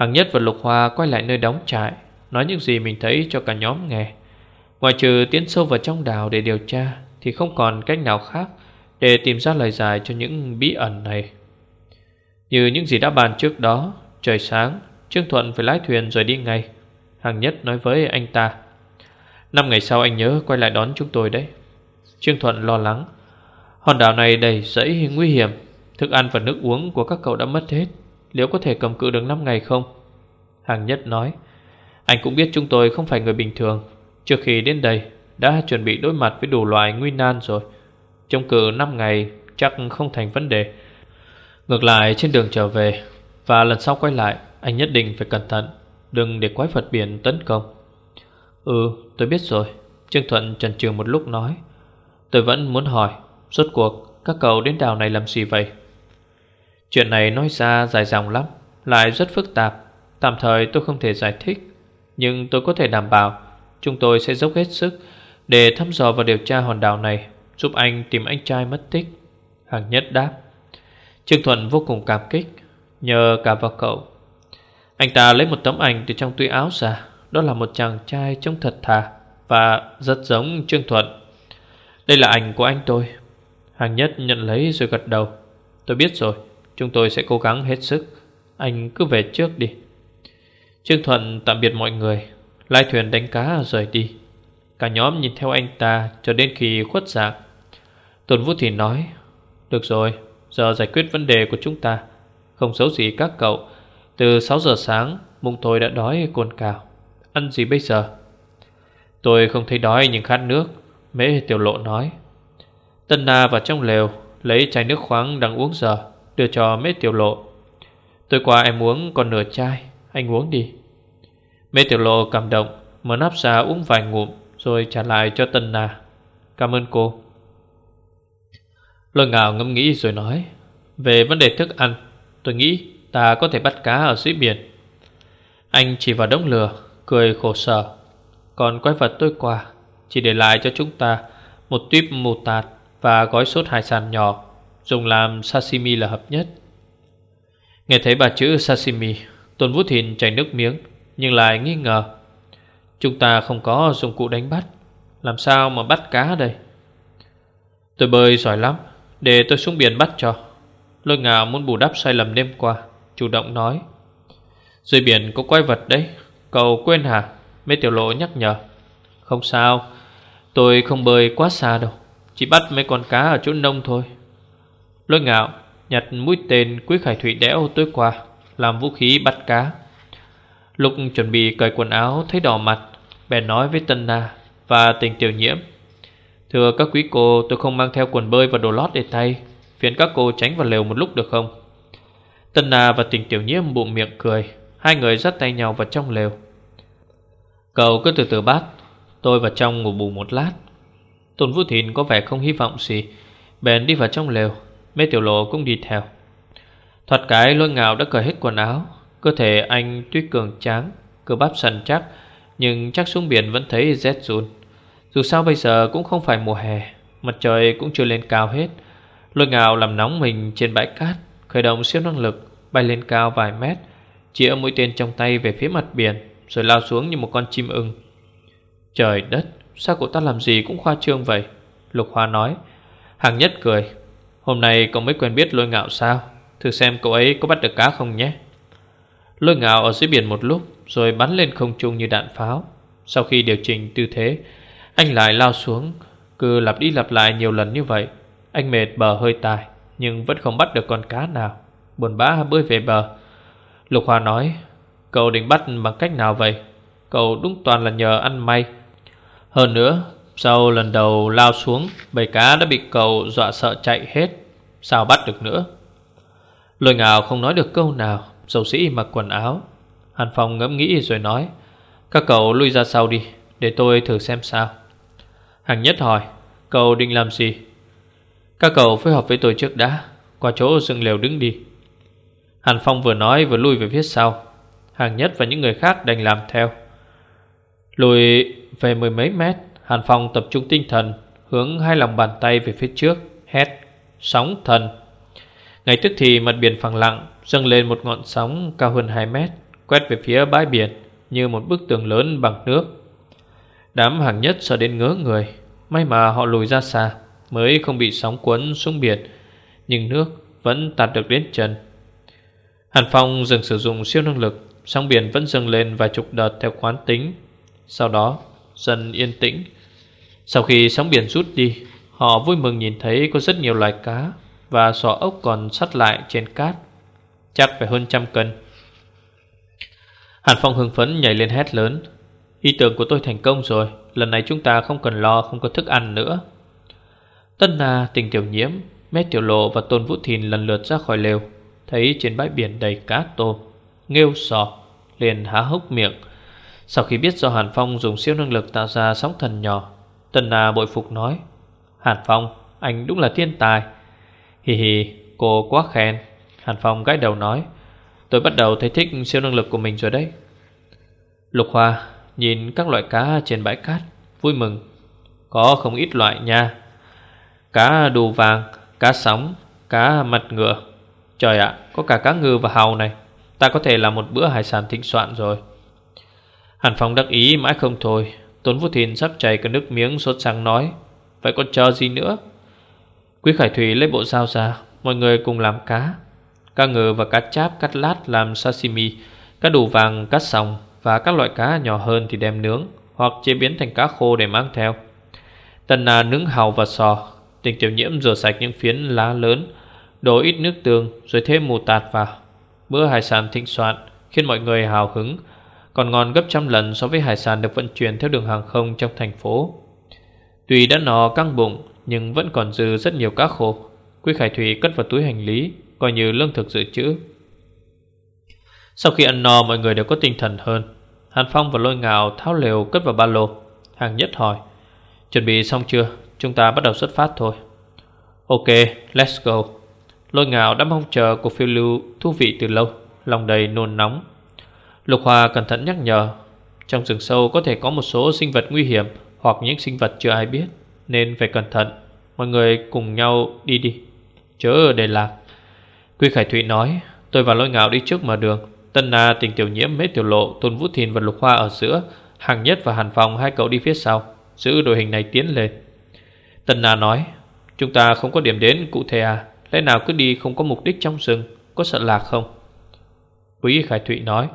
Hằng Nhất và Lục Hoa quay lại nơi đóng trại, Nói những gì mình thấy cho cả nhóm nghe. Ngoài trừ tiến sâu vào trong đảo để điều tra, Thì không còn cách nào khác Để tìm ra lời giải cho những bí ẩn này. Như những gì đã bàn trước đó, Trời sáng, Trương Thuận phải lái thuyền rồi đi ngay, Hằng Nhất nói với anh ta. Năm ngày sau anh nhớ quay lại đón chúng tôi đấy. Trương Thuận lo lắng. Hòn đảo này đầy rẫy nguy hiểm, Thức ăn và nước uống của các cậu đã mất hết. Liệu có thể cầm cự được 5 ngày không? Hàng nhất nói, Anh cũng biết chúng tôi không phải người bình thường. Trước khi đến đây, Đã chuẩn bị đối mặt với đủ loại nguy nan rồi. Trong cự 5 ngày Chắc không thành vấn đề. Ngược lại, trên đường trở về, Và lần sau quay lại, Anh nhất định phải cẩn thận. Đừng để quái vật biển tấn công. Ừ tôi biết rồi. Trương Thuận trần trừ một lúc nói, Tôi vẫn muốn hỏi, Rốt cuộc các cậu đến đảo này làm gì vậy? Chuyện này nói ra dài dòng lắm, Lại rất phức tạp. Tạm thời tôi không thể giải thích, Nhưng tôi có thể đảm bảo Chúng tôi sẽ dốc hết sức Để thăm dò và điều tra hòn đảo này, Giúp anh tìm anh trai mất tích. Hàng nhất đáp, Trương Thuận vô cùng cảm kích, Nhờ cả vào cậu. Anh ta lấy một tấm ảnh từ trong túi áo ra, Đó là một chàng trai trông thật thà Và rất giống Trương Thuận. Đây là ảnh của anh tôi. Hàng nhất nhận lấy rồi gật đầu, Tôi biết rồi. Chúng tôi sẽ cố gắng hết sức. Anh cứ về trước đi. Trương Thuận tạm biệt mọi người. Lai thuyền đánh cá rời đi. Cả nhóm nhìn theo anh ta Cho đến khi khuất dạng. Tuần Vũ Thì nói, Được rồi, Giờ giải quyết vấn đề của chúng ta. Không xấu gì các cậu. Từ 6 giờ sáng, Mùng tôi đã đói cồn cào. Ăn gì bây giờ? Tôi không thấy đói nhưng khát nước, Mễ tiểu lộ nói. Tân Na vào trong lều, Lấy chai nước khoáng đang uống giờ. Đưa cho mễ tiểu lộ. Tôi qua em uống còn nửa chai, Anh uống đi. Mễ tiểu lộ cảm động, Mở nắp ra uống vài ngụm, Rồi trả lại cho Tân nà. Cảm ơn cô. Lôi ngào ngẫm nghĩ rồi nói, Về vấn đề thức ăn, Tôi nghĩ ta có thể bắt cá ở dưới biển. Anh chỉ vào đống lửa, Cười khổ sở. Còn quái vật tôi qua, Chỉ để lại cho chúng ta Một tuyếp mù tạt Và gói sốt hải sản nhỏ. Dùng làm sashimi là hợp nhất. Nghe thấy ba chữ sashimi, Tôn Vũ Thìn chảy nước miếng, Nhưng lại nghi ngờ. Chúng ta không có dụng cụ đánh bắt, Làm sao mà bắt cá đây? Tôi bơi giỏi lắm, để tôi xuống biển bắt cho Lôi ngạo muốn bù đắp sai lầm đêm qua, Chủ động nói. Dưới biển có quái vật đấy, Cậu quên hả? Mấy tiểu lộ nhắc nhở. Không sao, Tôi không bơi quá xa đâu, Chỉ bắt mấy con cá ở chỗ nông thôi. Lôi ngạo, Nhặt mũi tên quý khải thủy đẽo tối qua, Làm vũ khí bắt cá. Lúc chuẩn bị cởi quần áo, Thấy đỏ mặt, Bèn nói với Tân Na Và tình tiểu nhiễm, Thưa các quý cô, tôi không mang theo quần bơi và đồ lót để thay Phiền các cô tránh vào lều một lúc được không? Tân Na và tình tiểu nhiễm bụng miệng cười, Hai người dắt tay nhau vào trong lều. Cậu cứ từ từ bắt Tôi vào trong ngủ bù một lát. Tôn Vũ Thìn có vẻ không hy vọng gì, Bèn đi vào trong lều. Mê Tiểu Lộ cũng đi theo. Thoạt cái lôi ngạo đã cởi hết quần áo, Cơ thể anh tuy cường tráng, Cơ bắp sần chắc, Nhưng chắc xuống biển vẫn thấy rét run. Dù sao bây giờ cũng không phải mùa hè, Mặt trời cũng chưa lên cao hết. Lôi ngào làm nóng mình trên bãi cát, Khởi động siêu năng lực, Bay lên cao vài mét, Chĩa mũi tên trong tay về phía mặt biển, Rồi lao xuống như một con chim ưng. Trời đất, Sao cậu ta làm gì cũng khoa trương vậy? Lục Hoa nói. Hàng nhất cười. Hôm nay cậu mới quen biết lôi ngạo sao? Thử xem cậu ấy có bắt được cá không nhé. Lôi ngạo ở dưới biển một lúc, Rồi bắn lên không trung như đạn pháo. Sau khi điều chỉnh tư thế, anh lại lao xuống, Cứ lặp đi lặp lại nhiều lần như vậy. Anh mệt bờ hơi tài, Nhưng vẫn không bắt được con cá nào. Buồn bã bơi về bờ. Lục hòa nói, Cậu định bắt bằng cách nào vậy? Cậu đúng toàn là nhờ ăn may. Hơn nữa, Sau lần đầu lao xuống, Bầy cá đã bị cậu dọa sợ chạy hết. Sao bắt được nữa? Lôi ngào không nói được câu nào, Dầu sĩ mặc quần áo. Hàn Phong ngẫm nghĩ rồi nói, Các cậu lui ra sau đi, Để tôi thử xem sao. Hàng nhất hỏi, Cậu định làm gì? Các cậu phối hợp với tôi trước đã, Qua chỗ dựng lều đứng đi. Hàn Phong vừa nói vừa lui về phía sau. Hàng nhất và những người khác đành làm theo. Lùi về mười mấy mét, Hàn Phong tập trung tinh thần, Hướng hai lòng bàn tay về phía trước, Hét Sóng thần Ngay tức thì mặt biển phẳng lặng, Dâng lên một ngọn sóng cao hơn 2 mét, Quét về phía bãi biển Như một bức tường lớn bằng nước. Đám hàng nhất sợ đến ngớ người, May mà họ lùi ra xa Mới không bị sóng cuốn xuống biển, Nhưng nước vẫn tạt được đến chân. Hàn Phong dừng sử dụng siêu năng lực, Sóng biển vẫn dâng lên vài chục đợt theo quán tính, Sau đó dần yên tĩnh. Sau khi sóng biển rút đi Họ vui mừng nhìn thấy có rất nhiều loài cá Và sò ốc còn sắt lại trên cát Chắc phải hơn trăm cân. Hàn Phong hưng phấn nhảy lên hét lớn Ý tưởng của tôi thành công rồi Lần này chúng ta không cần lo không có thức ăn nữa. Tân Na, tình tiểu nhiễm Mét tiểu lộ và tôn vũ thìn lần lượt ra khỏi lều Thấy trên bãi biển đầy cá tôm Nghêu sò Liền há hốc miệng. Sau khi biết do Hàn Phong dùng siêu năng lực tạo ra sóng thần nhỏ Tân Na bội phục nói Hàn Phong, anh đúng là thiên tài. Hì hì, cô quá khen. Hàn Phong gãi đầu nói Tôi bắt đầu thấy thích siêu năng lực của mình rồi đấy. Lục Hoa Nhìn các loại cá trên bãi cát Vui mừng. Có không ít loại nha. Cá đù vàng, Cá sóng, cá mặt ngựa. Trời ạ, có cả cá ngừ và hàu này. Ta có thể làm một bữa hải sản thịnh soạn rồi. Hàn Phong đắc ý mãi không thôi. Tôn Vũ Thìn sắp chảy cả nước miếng sốt sáng nói Vậy còn chờ gì nữa? Quý Khải Thủy lấy bộ dao ra, Mọi người cùng làm cá. Cá ngừ và cá cháp, cắt lát làm sashimi, Cá đủ vàng cắt sòng Và các loại cá nhỏ hơn thì đem nướng Hoặc chế biến thành cá khô để mang theo. Tần nà nướng hàu và sò, Tình tiểu nhiễm rửa sạch những phiến lá lớn, Đổ ít nước tương Rồi thêm mù tạt vào. Bữa hải sản thịnh soạn Khiến mọi người hào hứng, Còn ngon gấp trăm lần so với hải sản được vận chuyển Theo đường hàng không trong thành phố. Tuy đã no căng bụng, Nhưng vẫn còn dư rất nhiều cá khô. Quý Khải Thủy cất vào túi hành lý, Coi như lương thực dự trữ. Sau khi ăn no, mọi người đều có tinh thần hơn. Hàn Phong và lôi ngào tháo lều cất vào ba lô. Hàng nhất hỏi, Chuẩn bị xong chưa? Chúng ta bắt đầu xuất phát thôi. Ok, let's go. Lôi ngào đã mong chờ cuộc phiêu lưu thú vị từ lâu, Lòng đầy nôn nóng. Lục Hòa cẩn thận nhắc nhở, Trong rừng sâu có thể có một số sinh vật nguy hiểm hoặc những sinh vật chưa ai biết Nên phải cẩn thận. Mọi người cùng nhau đi đi. Chớ để lạc. Quy Khải Thụy nói Tôi và lôi ngạo đi trước mở đường. Tân Na, tình tiểu nhiễm, mết tiểu lộ, tôn vũ thìn và lục hoa ở giữa Hàng nhất và hàn phòng hai cậu đi phía sau Giữ đội hình này tiến lên. Tân Na nói Chúng ta không có điểm đến cụ thể à? Lẽ nào cứ đi không có mục đích trong rừng Có sợ lạc không? Quý Khải Thụy nói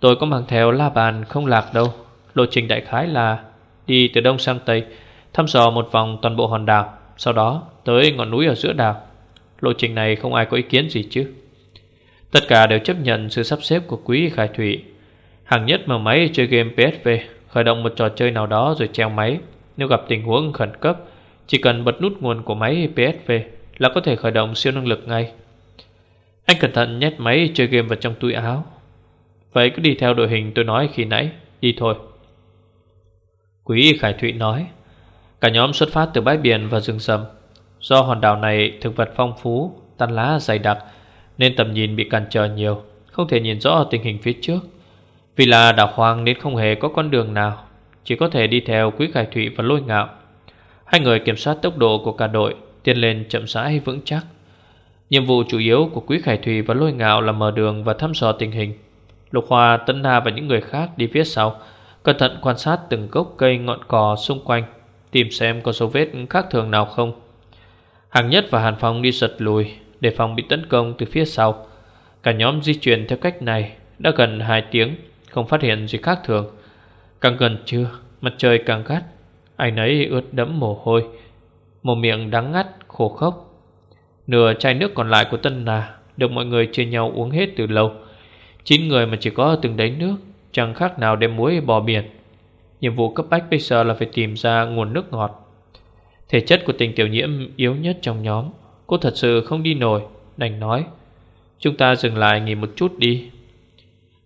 Tôi có mang theo la bàn không lạc đâu. Lộ trình đại khái là Đi từ đông sang tây, Thăm dò một vòng toàn bộ hòn đảo, Sau đó tới ngọn núi ở giữa đảo. Lộ trình này không ai có ý kiến gì chứ. Tất cả đều chấp nhận sự sắp xếp của quý Khải Thụy Hàng nhất mở máy chơi game PSV Khởi động một trò chơi nào đó rồi treo máy. Nếu gặp tình huống khẩn cấp, Chỉ cần bật nút nguồn của máy PSV Là có thể khởi động siêu năng lực ngay. Anh cẩn thận nhét máy chơi game vào trong túi áo. Vậy cứ đi theo đội hình tôi nói khi nãy, Đi thôi. Quý Khải Thụy nói Cả nhóm xuất phát từ bãi biển và rừng rậm. Do hòn đảo này thực vật phong phú Tàn lá dày đặc Nên tầm nhìn bị cản trở nhiều Không thể nhìn rõ tình hình phía trước. Vì là đảo hoang nên không hề có con đường nào Chỉ có thể đi theo Quý Khải Thụy và Lôi Ngạo. Hai người kiểm soát tốc độ của cả đội Tiến lên chậm rãi vững chắc. Nhiệm vụ chủ yếu của Quý Khải Thụy và Lôi Ngạo là mở đường và thăm dò tình hình. Lục Hoa, Tân Na và những người khác đi phía sau, cẩn thận quan sát từng gốc cây ngọn cỏ xung quanh, tìm xem có dấu vết khác thường nào không. Hàng nhất và Hàn Phong đi giật lùi để phòng bị tấn công từ phía sau. Cả nhóm di chuyển theo cách này đã gần 2 tiếng, không phát hiện gì khác thường. Càng gần trưa, mặt trời càng gắt, anh ấy ướt đẫm mồ hôi, một miệng đắng ngắt, khổ khốc. Nửa chai nước còn lại của Tân Nà được mọi người chia nhau uống hết từ lâu. Chín người mà chỉ có từng đấy nước, chẳng khác nào đem muối bò biển. Nhiệm vụ cấp bách bây giờ là phải tìm ra nguồn nước ngọt. Thể chất của tình tiểu nhiễm yếu nhất trong nhóm, Cô thật sự không đi nổi, Đành nói, Chúng ta dừng lại nghỉ một chút đi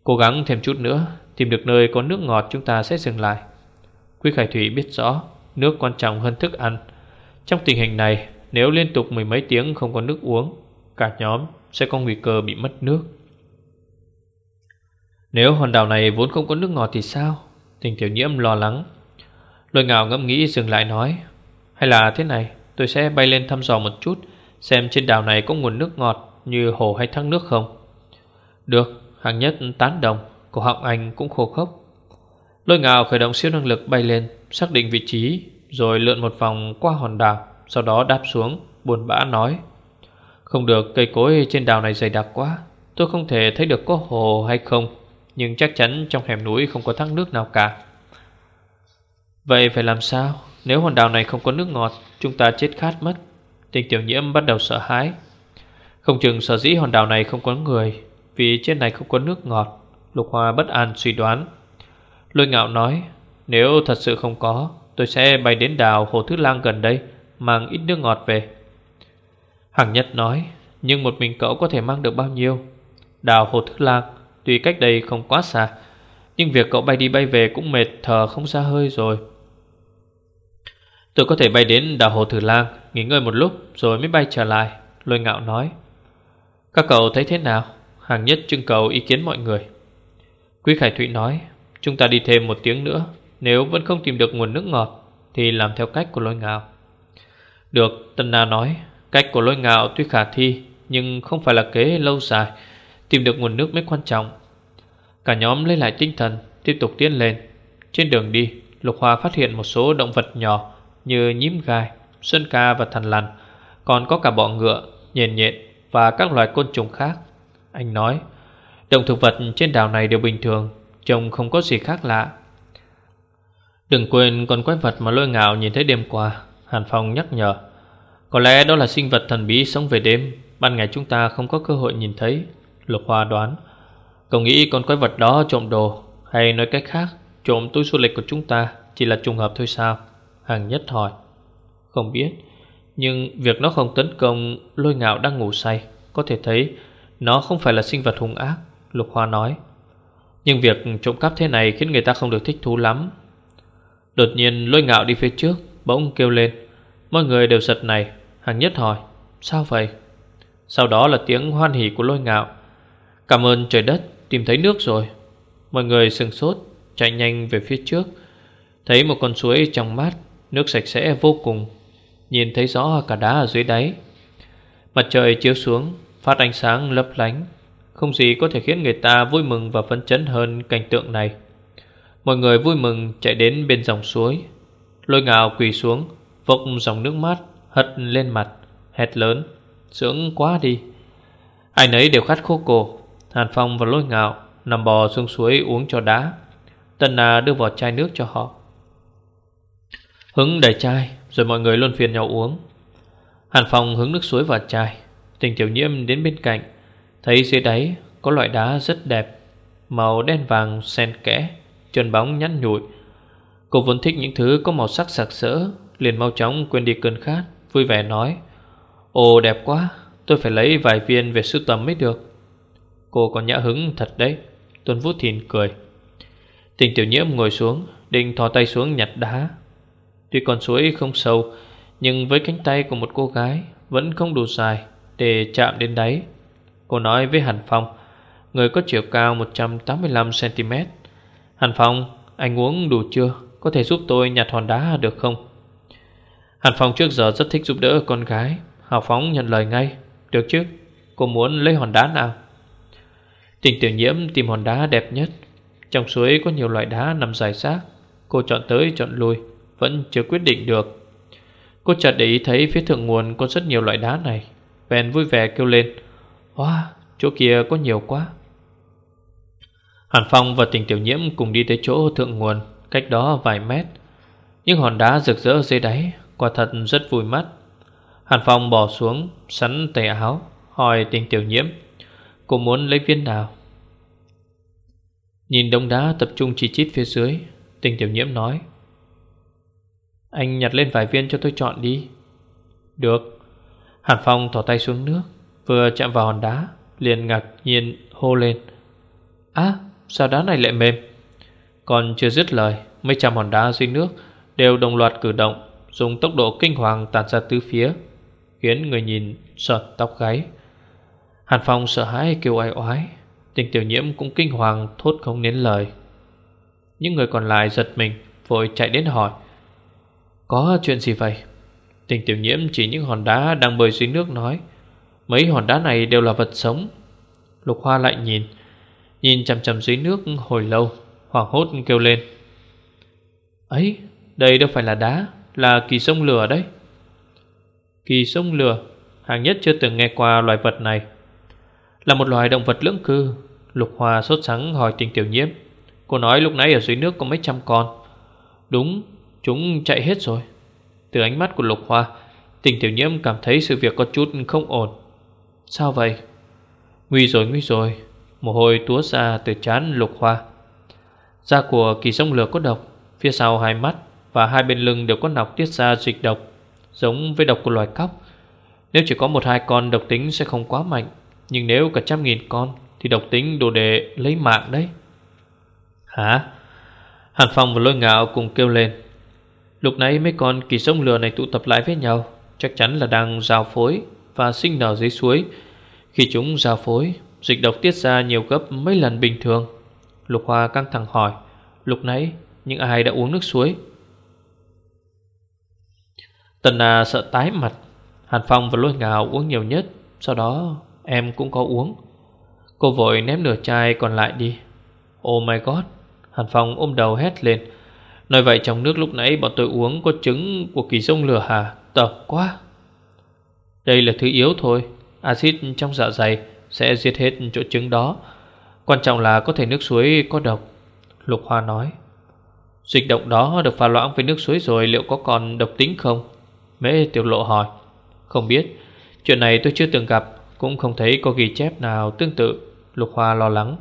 Cố gắng thêm chút nữa, Tìm được nơi có nước ngọt chúng ta sẽ dừng lại Quý Khải Thủy biết rõ, Nước quan trọng hơn thức ăn Trong tình hình này, Nếu liên tục mười mấy tiếng không có nước uống, Cả nhóm sẽ có nguy cơ bị mất nước nếu hòn đảo này vốn không có nước ngọt thì sao? Tình tiểu nhiễm lo lắng. Lôi ngào ngẫm nghĩ dừng lại nói, hay là thế này, Tôi sẽ bay lên thăm dò một chút, Xem trên đảo này có nguồn nước ngọt Như hồ hay thác nước không. Được Hàng nhất tán đồng Cổ họng anh cũng khô khốc. Lôi ngào khởi động siêu năng lực bay lên, Xác định vị trí, Rồi lượn một vòng qua hòn đảo, Sau đó đáp xuống, Buồn bã nói, Không được, cây cối trên đảo này dày đặc quá, Tôi không thể thấy được có hồ hay không. Nhưng chắc chắn trong hẻm núi không có thác nước nào cả. Vậy phải làm sao? Nếu hòn đảo này không có nước ngọt, Chúng ta chết khát mất. Tình tiểu nhiễm bắt đầu sợ hãi. Không chừng sở dĩ hòn đảo này không có người, Vì trên này không có nước ngọt, Lục Hoa bất an suy đoán. Lôi ngạo nói, Nếu thật sự không có, Tôi sẽ bay đến đảo Hồ Thứ Lang gần đây, Mang ít nước ngọt về. Hằng Nhất nói, Nhưng một mình cậu có thể mang được bao nhiêu? Đảo Hồ Thứ Lang Tuy cách đây không quá xa, Nhưng việc cậu bay đi bay về cũng mệt thở không ra hơi rồi. Tôi có thể bay đến đảo Hồ Thử Lang, Nghỉ ngơi một lúc rồi mới bay trở lại, Lôi ngạo nói. Các cậu thấy thế nào? Hàng nhất trưng cầu ý kiến mọi người. Quý Khải Thụy nói, Chúng ta đi thêm một tiếng nữa, Nếu vẫn không tìm được nguồn nước ngọt Thì làm theo cách của lôi ngạo. Được, Tân Na nói, Cách của lôi ngạo tuy khả thi, Nhưng không phải là kế lâu dài. Tìm được nguồn nước mới quan trọng. Cả nhóm lấy lại tinh thần Tiếp tục tiến lên. Trên đường đi Lục Hoa phát hiện một số động vật nhỏ Như nhím gai, sơn ca và thằn lằn Còn có cả bọ ngựa, nhện nhện Và các loài côn trùng khác. Anh nói Động thực vật trên đảo này đều bình thường Trông không có gì khác lạ. Đừng quên con quái vật mà lôi ngạo nhìn thấy đêm qua Hàn Phong nhắc nhở. Có lẽ đó là sinh vật thần bí sống về đêm Ban ngày chúng ta không có cơ hội nhìn thấy. Lục Hoa đoán, Cậu nghĩ con quái vật đó trộm đồ Hay nói cách khác, Trộm túi du lịch của chúng ta Chỉ là trùng hợp thôi sao? Hàng nhất hỏi. Không biết, Nhưng việc nó không tấn công Lôi ngạo đang ngủ say, Có thể thấy Nó không phải là sinh vật hung ác, Lục Hoa nói. Nhưng việc trộm cắp thế này Khiến người ta không được thích thú lắm. Đột nhiên lôi ngạo đi phía trước, Bỗng kêu lên. Mọi người đều giật này Hàng nhất hỏi, Sao vậy? Sau đó là tiếng hoan hỉ của lôi ngạo. Cảm ơn trời đất, Tìm thấy nước rồi. Mọi người sừng sốt, Chạy nhanh về phía trước. Thấy một con suối trong mát, Nước sạch sẽ vô cùng. Nhìn thấy rõ cả đá ở dưới đáy. Mặt trời chiếu xuống, Phát ánh sáng lấp lánh. Không gì có thể khiến người ta vui mừng và phấn chấn hơn cảnh tượng này. Mọi người vui mừng chạy đến bên dòng suối. Lôi ngào quỳ xuống, Vốc dòng nước mát, hất lên mặt, Hét lớn, Sướng quá đi. Ai nấy đều khát khô cổ Hàn Phong và lôi ngạo Nằm bò xuống suối uống cho đá. Tần Na đưa vỏ chai nước cho họ. Hứng đầy chai, Rồi mọi người luôn phiền nhau uống. Hàn Phong hứng nước suối vào chai. Tình tiểu nhiễm đến bên cạnh, Thấy dưới đáy có loại đá rất đẹp, Màu đen vàng xen kẽ, Trơn bóng nhăn nhụi. Cô vốn thích những thứ có màu sắc sặc sỡ, Liền mau chóng quên đi cơn khát, Vui vẻ nói, Ồ, đẹp quá, Tôi phải lấy vài viên về sưu tầm mới được. Cô còn nhã hứng thật đấy. Tuân Vũ Thìn cười. Tình tiểu nhiễm ngồi xuống, Định thò tay xuống nhặt đá. Tuy con suối không sâu, Nhưng với cánh tay của một cô gái Vẫn không đủ dài Để chạm đến đáy. Cô nói với Hàn Phong, Người có chiều cao 185cm Hàn Phong, Anh uống đủ chưa? Có thể giúp tôi nhặt hòn đá được không? Hàn Phong trước giờ rất thích giúp đỡ con gái, Hào Phóng nhận lời ngay. Được chứ, Cô muốn lấy hòn đá nào? Tình tiểu nhiễm tìm hòn đá đẹp nhất. Trong suối có nhiều loại đá nằm dài xác. Cô chọn tới chọn lui Vẫn chưa quyết định được. Cô chợt để ý thấy phía thượng nguồn Có rất nhiều loại đá này. Bèn vui vẻ kêu lên Wow, chỗ kia có nhiều quá. Hàn Phong và tình tiểu nhiễm cùng đi tới chỗ thượng nguồn Cách đó vài mét. Những hòn đá rực rỡ dưới đáy Quả thật rất vui mắt. Hàn Phong bỏ xuống Sắn tay áo Hỏi tình tiểu nhiễm Cô muốn lấy viên nào? Nhìn đống đá tập trung chỉ chít phía dưới, Tình tiểu nhiễm nói, Anh nhặt lên vài viên cho tôi chọn đi. Được. Hàn Phong thỏ tay xuống nước, Vừa chạm vào hòn đá, Liền ngạc nhiên hô lên, Á, sao đá này lại mềm? Còn chưa dứt lời, Mấy trăm hòn đá dưới nước Đều đồng loạt cử động, Dùng tốc độ kinh hoàng tàn ra tứ phía, Khiến người nhìn sợt tóc gáy. Hàn Phong sợ hãi kêu oai oái Tình tiểu nhiễm cũng kinh hoàng thốt không nến lời. Những người còn lại giật mình, Vội chạy đến hỏi, Có chuyện gì vậy? Tình tiểu nhiễm chỉ những hòn đá đang bơi dưới nước nói, Mấy hòn đá này đều là vật sống. Lục Hoa lại nhìn Nhìn chằm chằm dưới nước hồi lâu, Hoảng hốt kêu lên, Ấy, đây đâu phải là đá, Là kỳ sông lửa đấy. Kỳ sông lửa, Hàng nhất chưa từng nghe qua loài vật này. Là một loài động vật lưỡng cư. Lục Hoa sốt sắng hỏi tình tiểu nhiễm. Cô nói lúc nãy ở dưới nước có mấy trăm con. Đúng, Chúng chạy hết rồi. Từ ánh mắt của Lục Hoa, Tình tiểu nhiễm cảm thấy sự việc có chút không ổn. Sao vậy? Nguy rồi nguy rồi. Mồ hôi túa ra từ chán Lục Hoa. Da của kỳ sông lửa có độc. Phía sau hai mắt và hai bên lưng đều có nọc tiết ra dịch độc, Giống với độc của loài cóc. Nếu chỉ có một hai con độc tính sẽ không quá mạnh. Nhưng nếu cả trăm nghìn con Thì độc tính đồ để lấy mạng đấy. Hả? Hàn Phong và Lôi Ngạo cùng kêu lên. Lúc nãy mấy con kỳ sông lừa này tụ tập lại với nhau, Chắc chắn là đang giao phối Và sinh nở dưới suối. Khi chúng giao phối, Dịch độc tiết ra nhiều gấp mấy lần bình thường. Lục Hoa căng thẳng hỏi, Lúc nãy, những ai đã uống nước suối? Tần à sợ tái mặt. Hàn Phong và lôi ngào uống nhiều nhất, Sau đó em cũng có uống. Cô vội ném nửa chai còn lại đi. Oh my god, Hàn Phong ôm đầu hét lên. Nói vậy trong nước lúc nãy bọn tôi uống Có trứng của kỳ sông lửa hả? Tập quá. Đây là thứ yếu thôi. Axit trong dạ dày sẽ giết hết chỗ trứng đó. Quan trọng là có thể nước suối có độc. Lục Hoa nói. Dịch động đó được pha loãng với nước suối rồi Liệu có còn độc tính không? Mễ tiểu lộ hỏi. Không biết. Chuyện này tôi chưa từng gặp. Cũng không thấy có ghi chép nào tương tự, Lục Hoa lo lắng.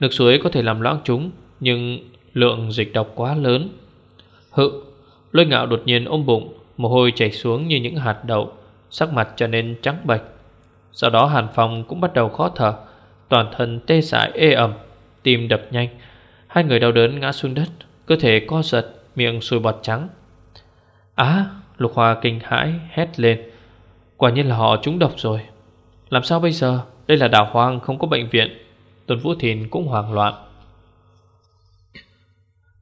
Nước suối có thể làm loãng chúng, Nhưng lượng dịch độc quá lớn. Hự, Lôi ngạo đột nhiên ôm bụng, Mồ hôi chảy xuống như những hạt đậu, Sắc mặt trở nên trắng bệch. Sau đó Hàn Phong cũng bắt đầu khó thở, Toàn thân tê dại, ê ẩm, Tim đập nhanh. Hai người đau đớn ngã xuống đất, Cơ thể co giật, Miệng sùi bọt trắng. Á, Lục Hoa kinh hãi hét lên. Quả nhiên là họ trúng độc rồi. Làm sao bây giờ? Đây là đảo hoang, không có bệnh viện. Tuần Vũ Thìn cũng hoảng loạn.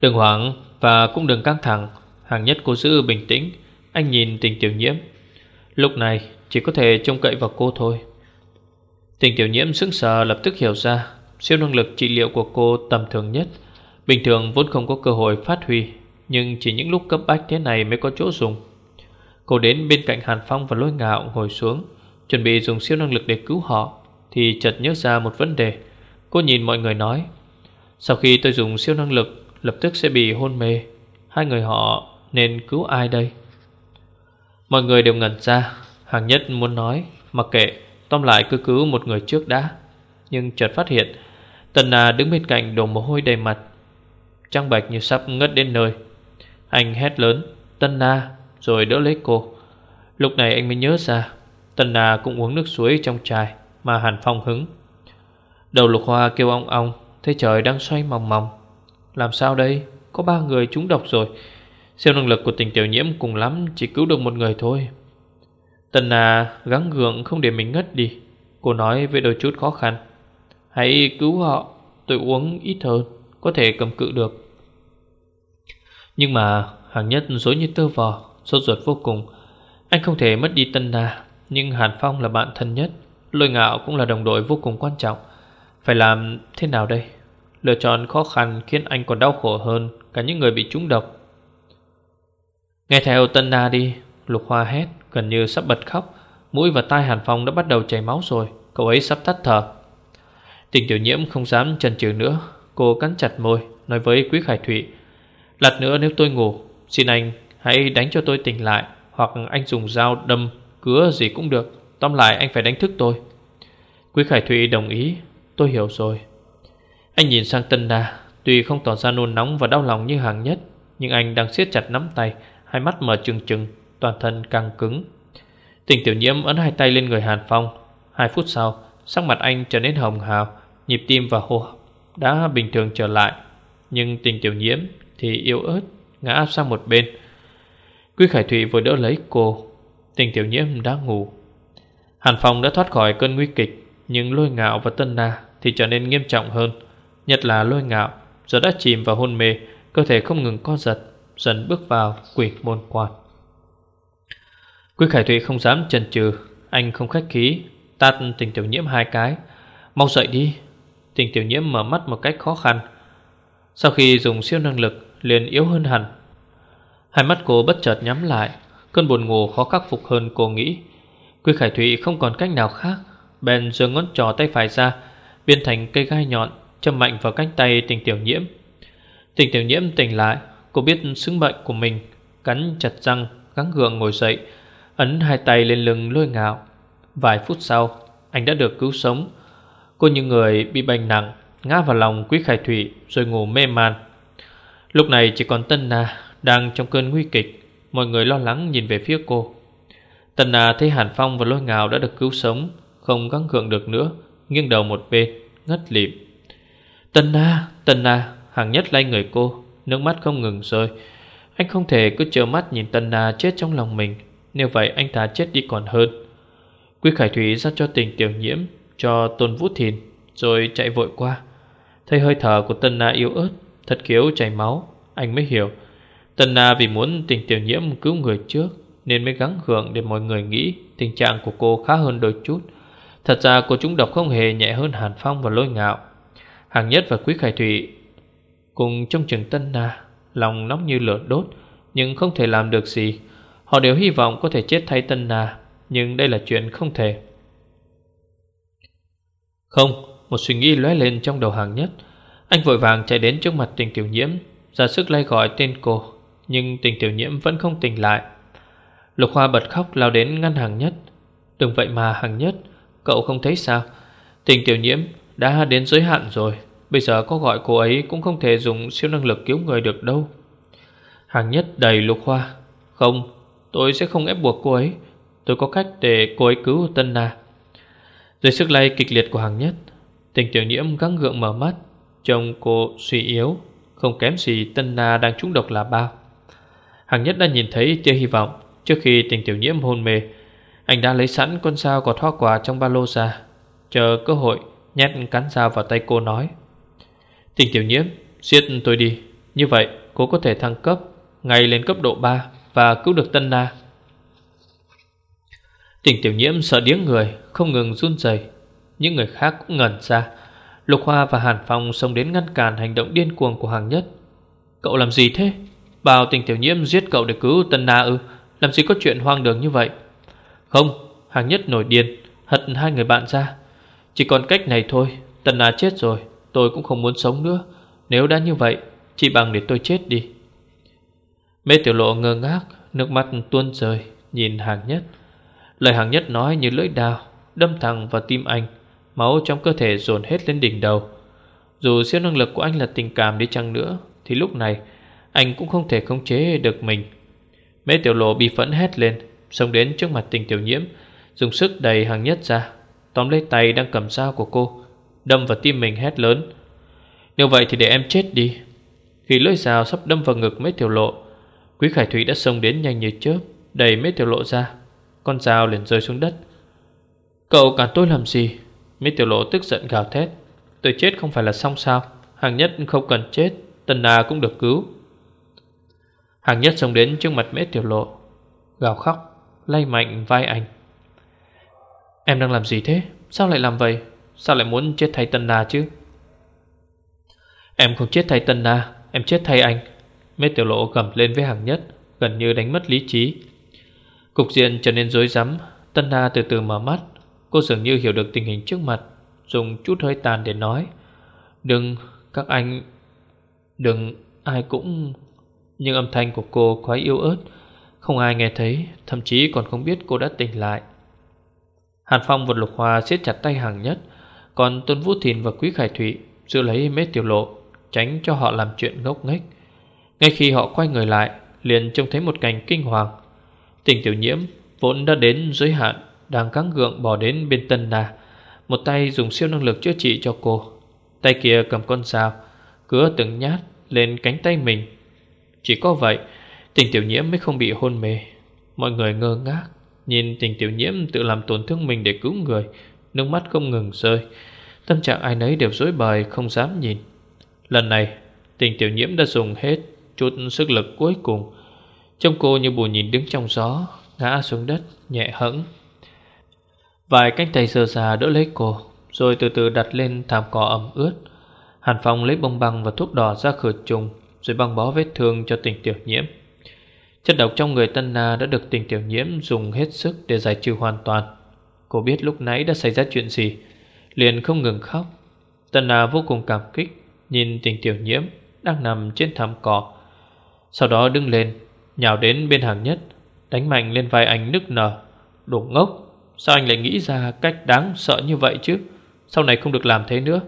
Đừng hoảng Và cũng đừng căng thẳng, Hàng nhất cô giữ bình tĩnh. Anh nhìn tình tiểu nhiễm. Lúc này, chỉ có thể trông cậy vào cô thôi. Tình tiểu nhiễm sững sờ, lập tức hiểu ra, Siêu năng lực trị liệu của cô tầm thường nhất. Bình thường vốn không có cơ hội phát huy, Nhưng chỉ những lúc cấp bách thế này mới có chỗ dùng. Cô đến bên cạnh Hàn Phong và lôi ngạo ngồi xuống. Chuẩn bị dùng siêu năng lực để cứu họ, Thì chợt nhớ ra một vấn đề. Cô nhìn mọi người nói, Sau khi tôi dùng siêu năng lực, Lập tức sẽ bị hôn mê. Hai người họ nên cứu ai đây? Mọi người đều ngẩn ra. Hàng nhất muốn nói, Mặc kệ, Tóm lại cứ cứu một người trước đã. Nhưng chợt phát hiện, Tần Na đứng bên cạnh đổ mồ hôi đầy mặt. Trăng bạch như sắp ngất đến nơi. Anh hét lớn Tân Na! Rồi đỡ lấy cô. Lúc này anh mới nhớ ra Tần Na cũng uống nước suối trong chai Mà Hàn Phong hứng. Đầu lục hoa kêu ong ong, Thấy trời đang xoay mòng mòng. Làm sao đây? Có ba người trúng độc rồi. Siêu năng lực của tình tiểu nhiễm cùng lắm, Chỉ cứu được một người thôi. Tần Na gắng gượng không để mình ngất đi. Cô nói với đôi chút khó khăn. Hãy cứu họ, Tôi uống ít hơn, Có thể cầm cự được. Nhưng mà, hàng nhất dối như tơ vò, Sốt ruột vô cùng. Anh không thể mất đi Tân Na nhưng Hàn Phong là bạn thân nhất. Lôi ngạo cũng là đồng đội vô cùng quan trọng. Phải làm thế nào đây? Lựa chọn khó khăn khiến anh còn đau khổ hơn Cả những người bị trúng độc. Nghe theo Tân Na đi, Lục Hoa hét, gần như sắp bật khóc. Mũi và tai Hàn Phong đã bắt đầu chảy máu rồi. Cậu ấy sắp tắt thở. Tình tiểu nhiễm không dám chần chừ nữa. Cô cắn chặt môi, Nói với Quý Khải Thụy lặt nữa nếu tôi ngủ, Xin anh hãy đánh cho tôi tỉnh lại, Hoặc anh dùng dao đâm Hứa gì cũng được. Tóm lại, anh phải đánh thức tôi. Quý Khải Thụy đồng ý. Tôi hiểu rồi. Anh nhìn sang Tân Na. Tuy không tỏ ra nôn nóng và đau lòng như hàng nhất, Nhưng anh đang siết chặt nắm tay, Hai mắt mở trừng trừng, Toàn thân căng cứng. Tình tiểu nhiễm ấn hai tay lên người Hàn Phong. Hai phút sau, Sắc mặt anh trở nên hồng hào, Nhịp tim và hô hấp đã bình thường trở lại. Nhưng tình tiểu nhiễm thì yếu ớt, Ngã sang một bên. Quý Khải Thụy vừa đỡ lấy cô Tình tiểu nhiễm đã ngủ. Hàn Phong đã thoát khỏi cơn nguy kịch, Nhưng lôi ngạo và tân na Thì trở nên nghiêm trọng hơn. Nhất là lôi ngạo, Giờ đã chìm vào hôn mê, Cơ thể không ngừng co giật, Dần bước vào quỷ môn quan. Quý Khải Thụy không dám chần chừ, Anh không khách khí, Tát tình tiểu nhiễm hai cái. Mau dậy đi. Tình tiểu nhiễm mở mắt một cách khó khăn. Sau khi dùng siêu năng lực, liền yếu hơn hẳn. Hai mắt cô bất chợt nhắm lại. Cơn buồn ngủ khó khắc phục hơn cô nghĩ. Quy Khải Thụy không còn cách nào khác, Bèn giơ ngón trỏ tay phải ra, Biến thành cây gai nhọn, Châm mạnh vào cánh tay tình tiểu nhiễm. Tình tiểu nhiễm tỉnh lại, Cô biết xứng bệnh của mình, Cắn chặt răng, gắng gượng ngồi dậy, Ấn hai tay lên lưng lôi ngạo. Vài phút sau, Anh đã được cứu sống. Cô như người bị bệnh nặng, Ngã vào lòng Quý Khải Thủy Rồi ngủ mê man. Lúc này chỉ còn Tân Na Đang trong cơn nguy kịch. Mọi người lo lắng nhìn về phía cô. Tần Na thấy Hàn Phong và lôi ngào đã được cứu sống, Không gắng gượng được nữa, Nghiêng đầu một bên, Ngất lịm. Tần Na Tần Na Hàng nhất lay người cô, Nước mắt không ngừng rơi. Anh không thể cứ chờ mắt nhìn Tần Na chết trong lòng mình, Nếu vậy anh ta chết đi còn hơn. Quý Khải Thủy ra cho tình tiểu nhiễm, Cho Tôn Vũ Thìn, Rồi chạy vội qua. Thấy hơi thở của Tân Na yếu ớt Thật khiếu chảy máu, Anh mới hiểu. Tân Na vì muốn tình tiểu nhiễm cứu người trước, Nên mới gắng gượng để mọi người nghĩ Tình trạng của cô khá hơn đôi chút. Thật ra cô chúng độc không hề nhẹ hơn Hàn Phong và lôi ngạo. Hàng nhất và quý khải Thụy Cùng trong trường Tân Na, Lòng nóng như lửa đốt, Nhưng không thể làm được gì. Họ đều hy vọng có thể chết thay Tân Na, Nhưng đây là chuyện không thể. Không, Một suy nghĩ lóe lên trong đầu hàng nhất. Anh vội vàng chạy đến trước mặt tình tiểu nhiễm, ra sức lay gọi tên cô. Nhưng tình tiểu nhiễm vẫn không tỉnh lại. Lục Hoa bật khóc lao đến ngăn hàng nhất. Đừng vậy mà hàng nhất, Cậu không thấy sao? Tình tiểu nhiễm đã đến giới hạn rồi, Bây giờ có gọi cô ấy cũng không thể dùng siêu năng lực cứu người được đâu. Hàng nhất đầy lục hoa. Không, tôi sẽ không ép buộc cô ấy. Tôi có cách để cô ấy cứu Tân Na. Dưới sức lay kịch liệt của hàng nhất, Tình tiểu nhiễm gắng gượng mở mắt. Trông cô suy yếu, không kém gì Tân Na đang trúng độc là bao. Hàng nhất đã nhìn thấy tia hy vọng Trước khi tình tiểu nhiễm hôn mê. Anh đã lấy sẵn con dao có thoát quả trong ba lô ra, Chờ cơ hội Nhét cắn dao vào tay cô nói Tình tiểu nhiễm, Giết tôi đi. Như vậy, cô có thể thăng cấp, Ngay lên cấp độ 3 Và cứu được Tân Na. Tình tiểu nhiễm sợ điếng người, Không ngừng run rẩy. Những người khác cũng ngẩn ra. Lục Hoa và Hàn Phong xông đến ngăn cản hành động điên cuồng của Hàng Nhất. Cậu làm gì thế? Bảo tình tiểu nhiễm giết cậu để cứu Tân Na ư? Làm gì có chuyện hoang đường như vậy? Không, Hàng Nhất nổi điên Hật hai người bạn ra. Chỉ còn cách này thôi Tân Na chết rồi Tôi cũng không muốn sống nữa. Nếu đã như vậy Chỉ bằng để tôi chết đi. Mê tiểu lộ ngơ ngác Nước mắt tuôn rơi Nhìn Hàng Nhất. Lời Hàng Nhất nói như lưỡi đao Đâm thẳng vào tim anh. Máu trong cơ thể dồn hết lên đỉnh đầu. Dù siêu năng lực của anh là tình cảm đi chăng nữa Thì lúc này anh cũng không thể khống chế được mình. Mê tiểu lộ bị phẫn hét lên, Xông đến trước mặt tình tiểu nhiễm, Dùng sức đầy hàng nhất ra. Tóm lấy tay đang cầm dao của cô, Đâm vào tim mình hét lớn. Nếu vậy thì để em chết đi. Khi lưỡi dao sắp đâm vào ngực mấy tiểu lộ, Quý Khải Thủy đã xông đến nhanh như chớp, Đẩy mấy tiểu lộ ra. Con dao liền rơi xuống đất. Cậu cản tôi làm gì? Mỹ tiểu lộ tức giận gào thét. Tôi chết không phải là xong sao, Hàng nhất không cần chết Tần Na cũng được cứu. Hàng nhất xông đến trước mặt mễ tiểu lộ Gào khóc Lay mạnh vai anh. Em đang làm gì thế? Sao lại làm vậy? Sao lại muốn chết thay Tân Na chứ? Em không chết thay Tân Na Em chết thay anh. Mết tiểu lộ gầm lên với hàng nhất Gần như đánh mất lý trí. Cục diện trở nên rối rắm Tân Na từ từ mở mắt. Cô dường như hiểu được tình hình trước mặt Dùng chút hơi tàn để nói. Đừng, các anh Đừng, ai cũng nhưng âm thanh của cô quá yếu ớt, Không ai nghe thấy, Thậm chí còn không biết cô đã tỉnh lại. Hàn Phong và Lục Hoa siết chặt tay hàng nhất, Còn Tôn Vũ Thìn và Quý Khải Thụy Giữ lấy mết tiểu lộ, Tránh cho họ làm chuyện ngốc nghếch. Ngay khi họ quay người lại, Liền trông thấy một cảnh kinh hoàng. Tỉnh tiểu nhiễm vốn đã đến giới hạn, đang gắng gượng bỏ đến bên Tân Na, Một tay dùng siêu năng lực chữa trị cho cô. Tay kia cầm con dao, Cứa từng nhát lên cánh tay mình chỉ có vậy Tình tiểu nhiễm mới không bị hôn mê. Mọi người ngơ ngác, Nhìn tình tiểu nhiễm tự làm tổn thương mình để cứu người. Nước mắt không ngừng rơi, Tâm trạng ai nấy đều dối bời, Không dám nhìn. Lần này tình tiểu nhiễm đã dùng hết Chút sức lực cuối cùng. Trông cô như bù nhìn đứng trong gió, Ngã xuống đất, nhẹ hẫng Vài cánh tay sờ xà đỡ lấy cô, Rồi từ từ đặt lên thảm cỏ ẩm ướt. Hàn Phong lấy bông băng và thuốc đỏ ra khử trùng. Rồi băng bó vết thương cho tình tiểu nhiễm. Chất độc trong người Tân Na đã được tình tiểu nhiễm dùng hết sức để giải trừ hoàn toàn. Cô biết lúc nãy đã xảy ra chuyện gì, Liền không ngừng khóc. Tân Na vô cùng cảm kích, Nhìn tình tiểu nhiễm đang nằm trên thảm cỏ. Sau đó đứng lên, Nhào đến bên hàng nhất, Đánh mạnh lên vai anh nức nở. Đồ ngốc, Sao anh lại nghĩ ra cách đáng sợ như vậy chứ? Sau này không được làm thế nữa.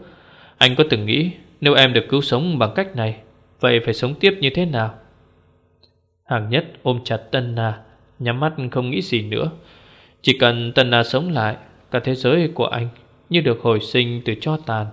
Anh có từng nghĩ Nếu em được cứu sống bằng cách này Vậy phải sống tiếp như thế nào? Hàng nhất ôm chặt Tân Na, Nhắm mắt không nghĩ gì nữa. Chỉ cần Tân Na sống lại, Cả thế giới của anh Như được hồi sinh từ cho tàn.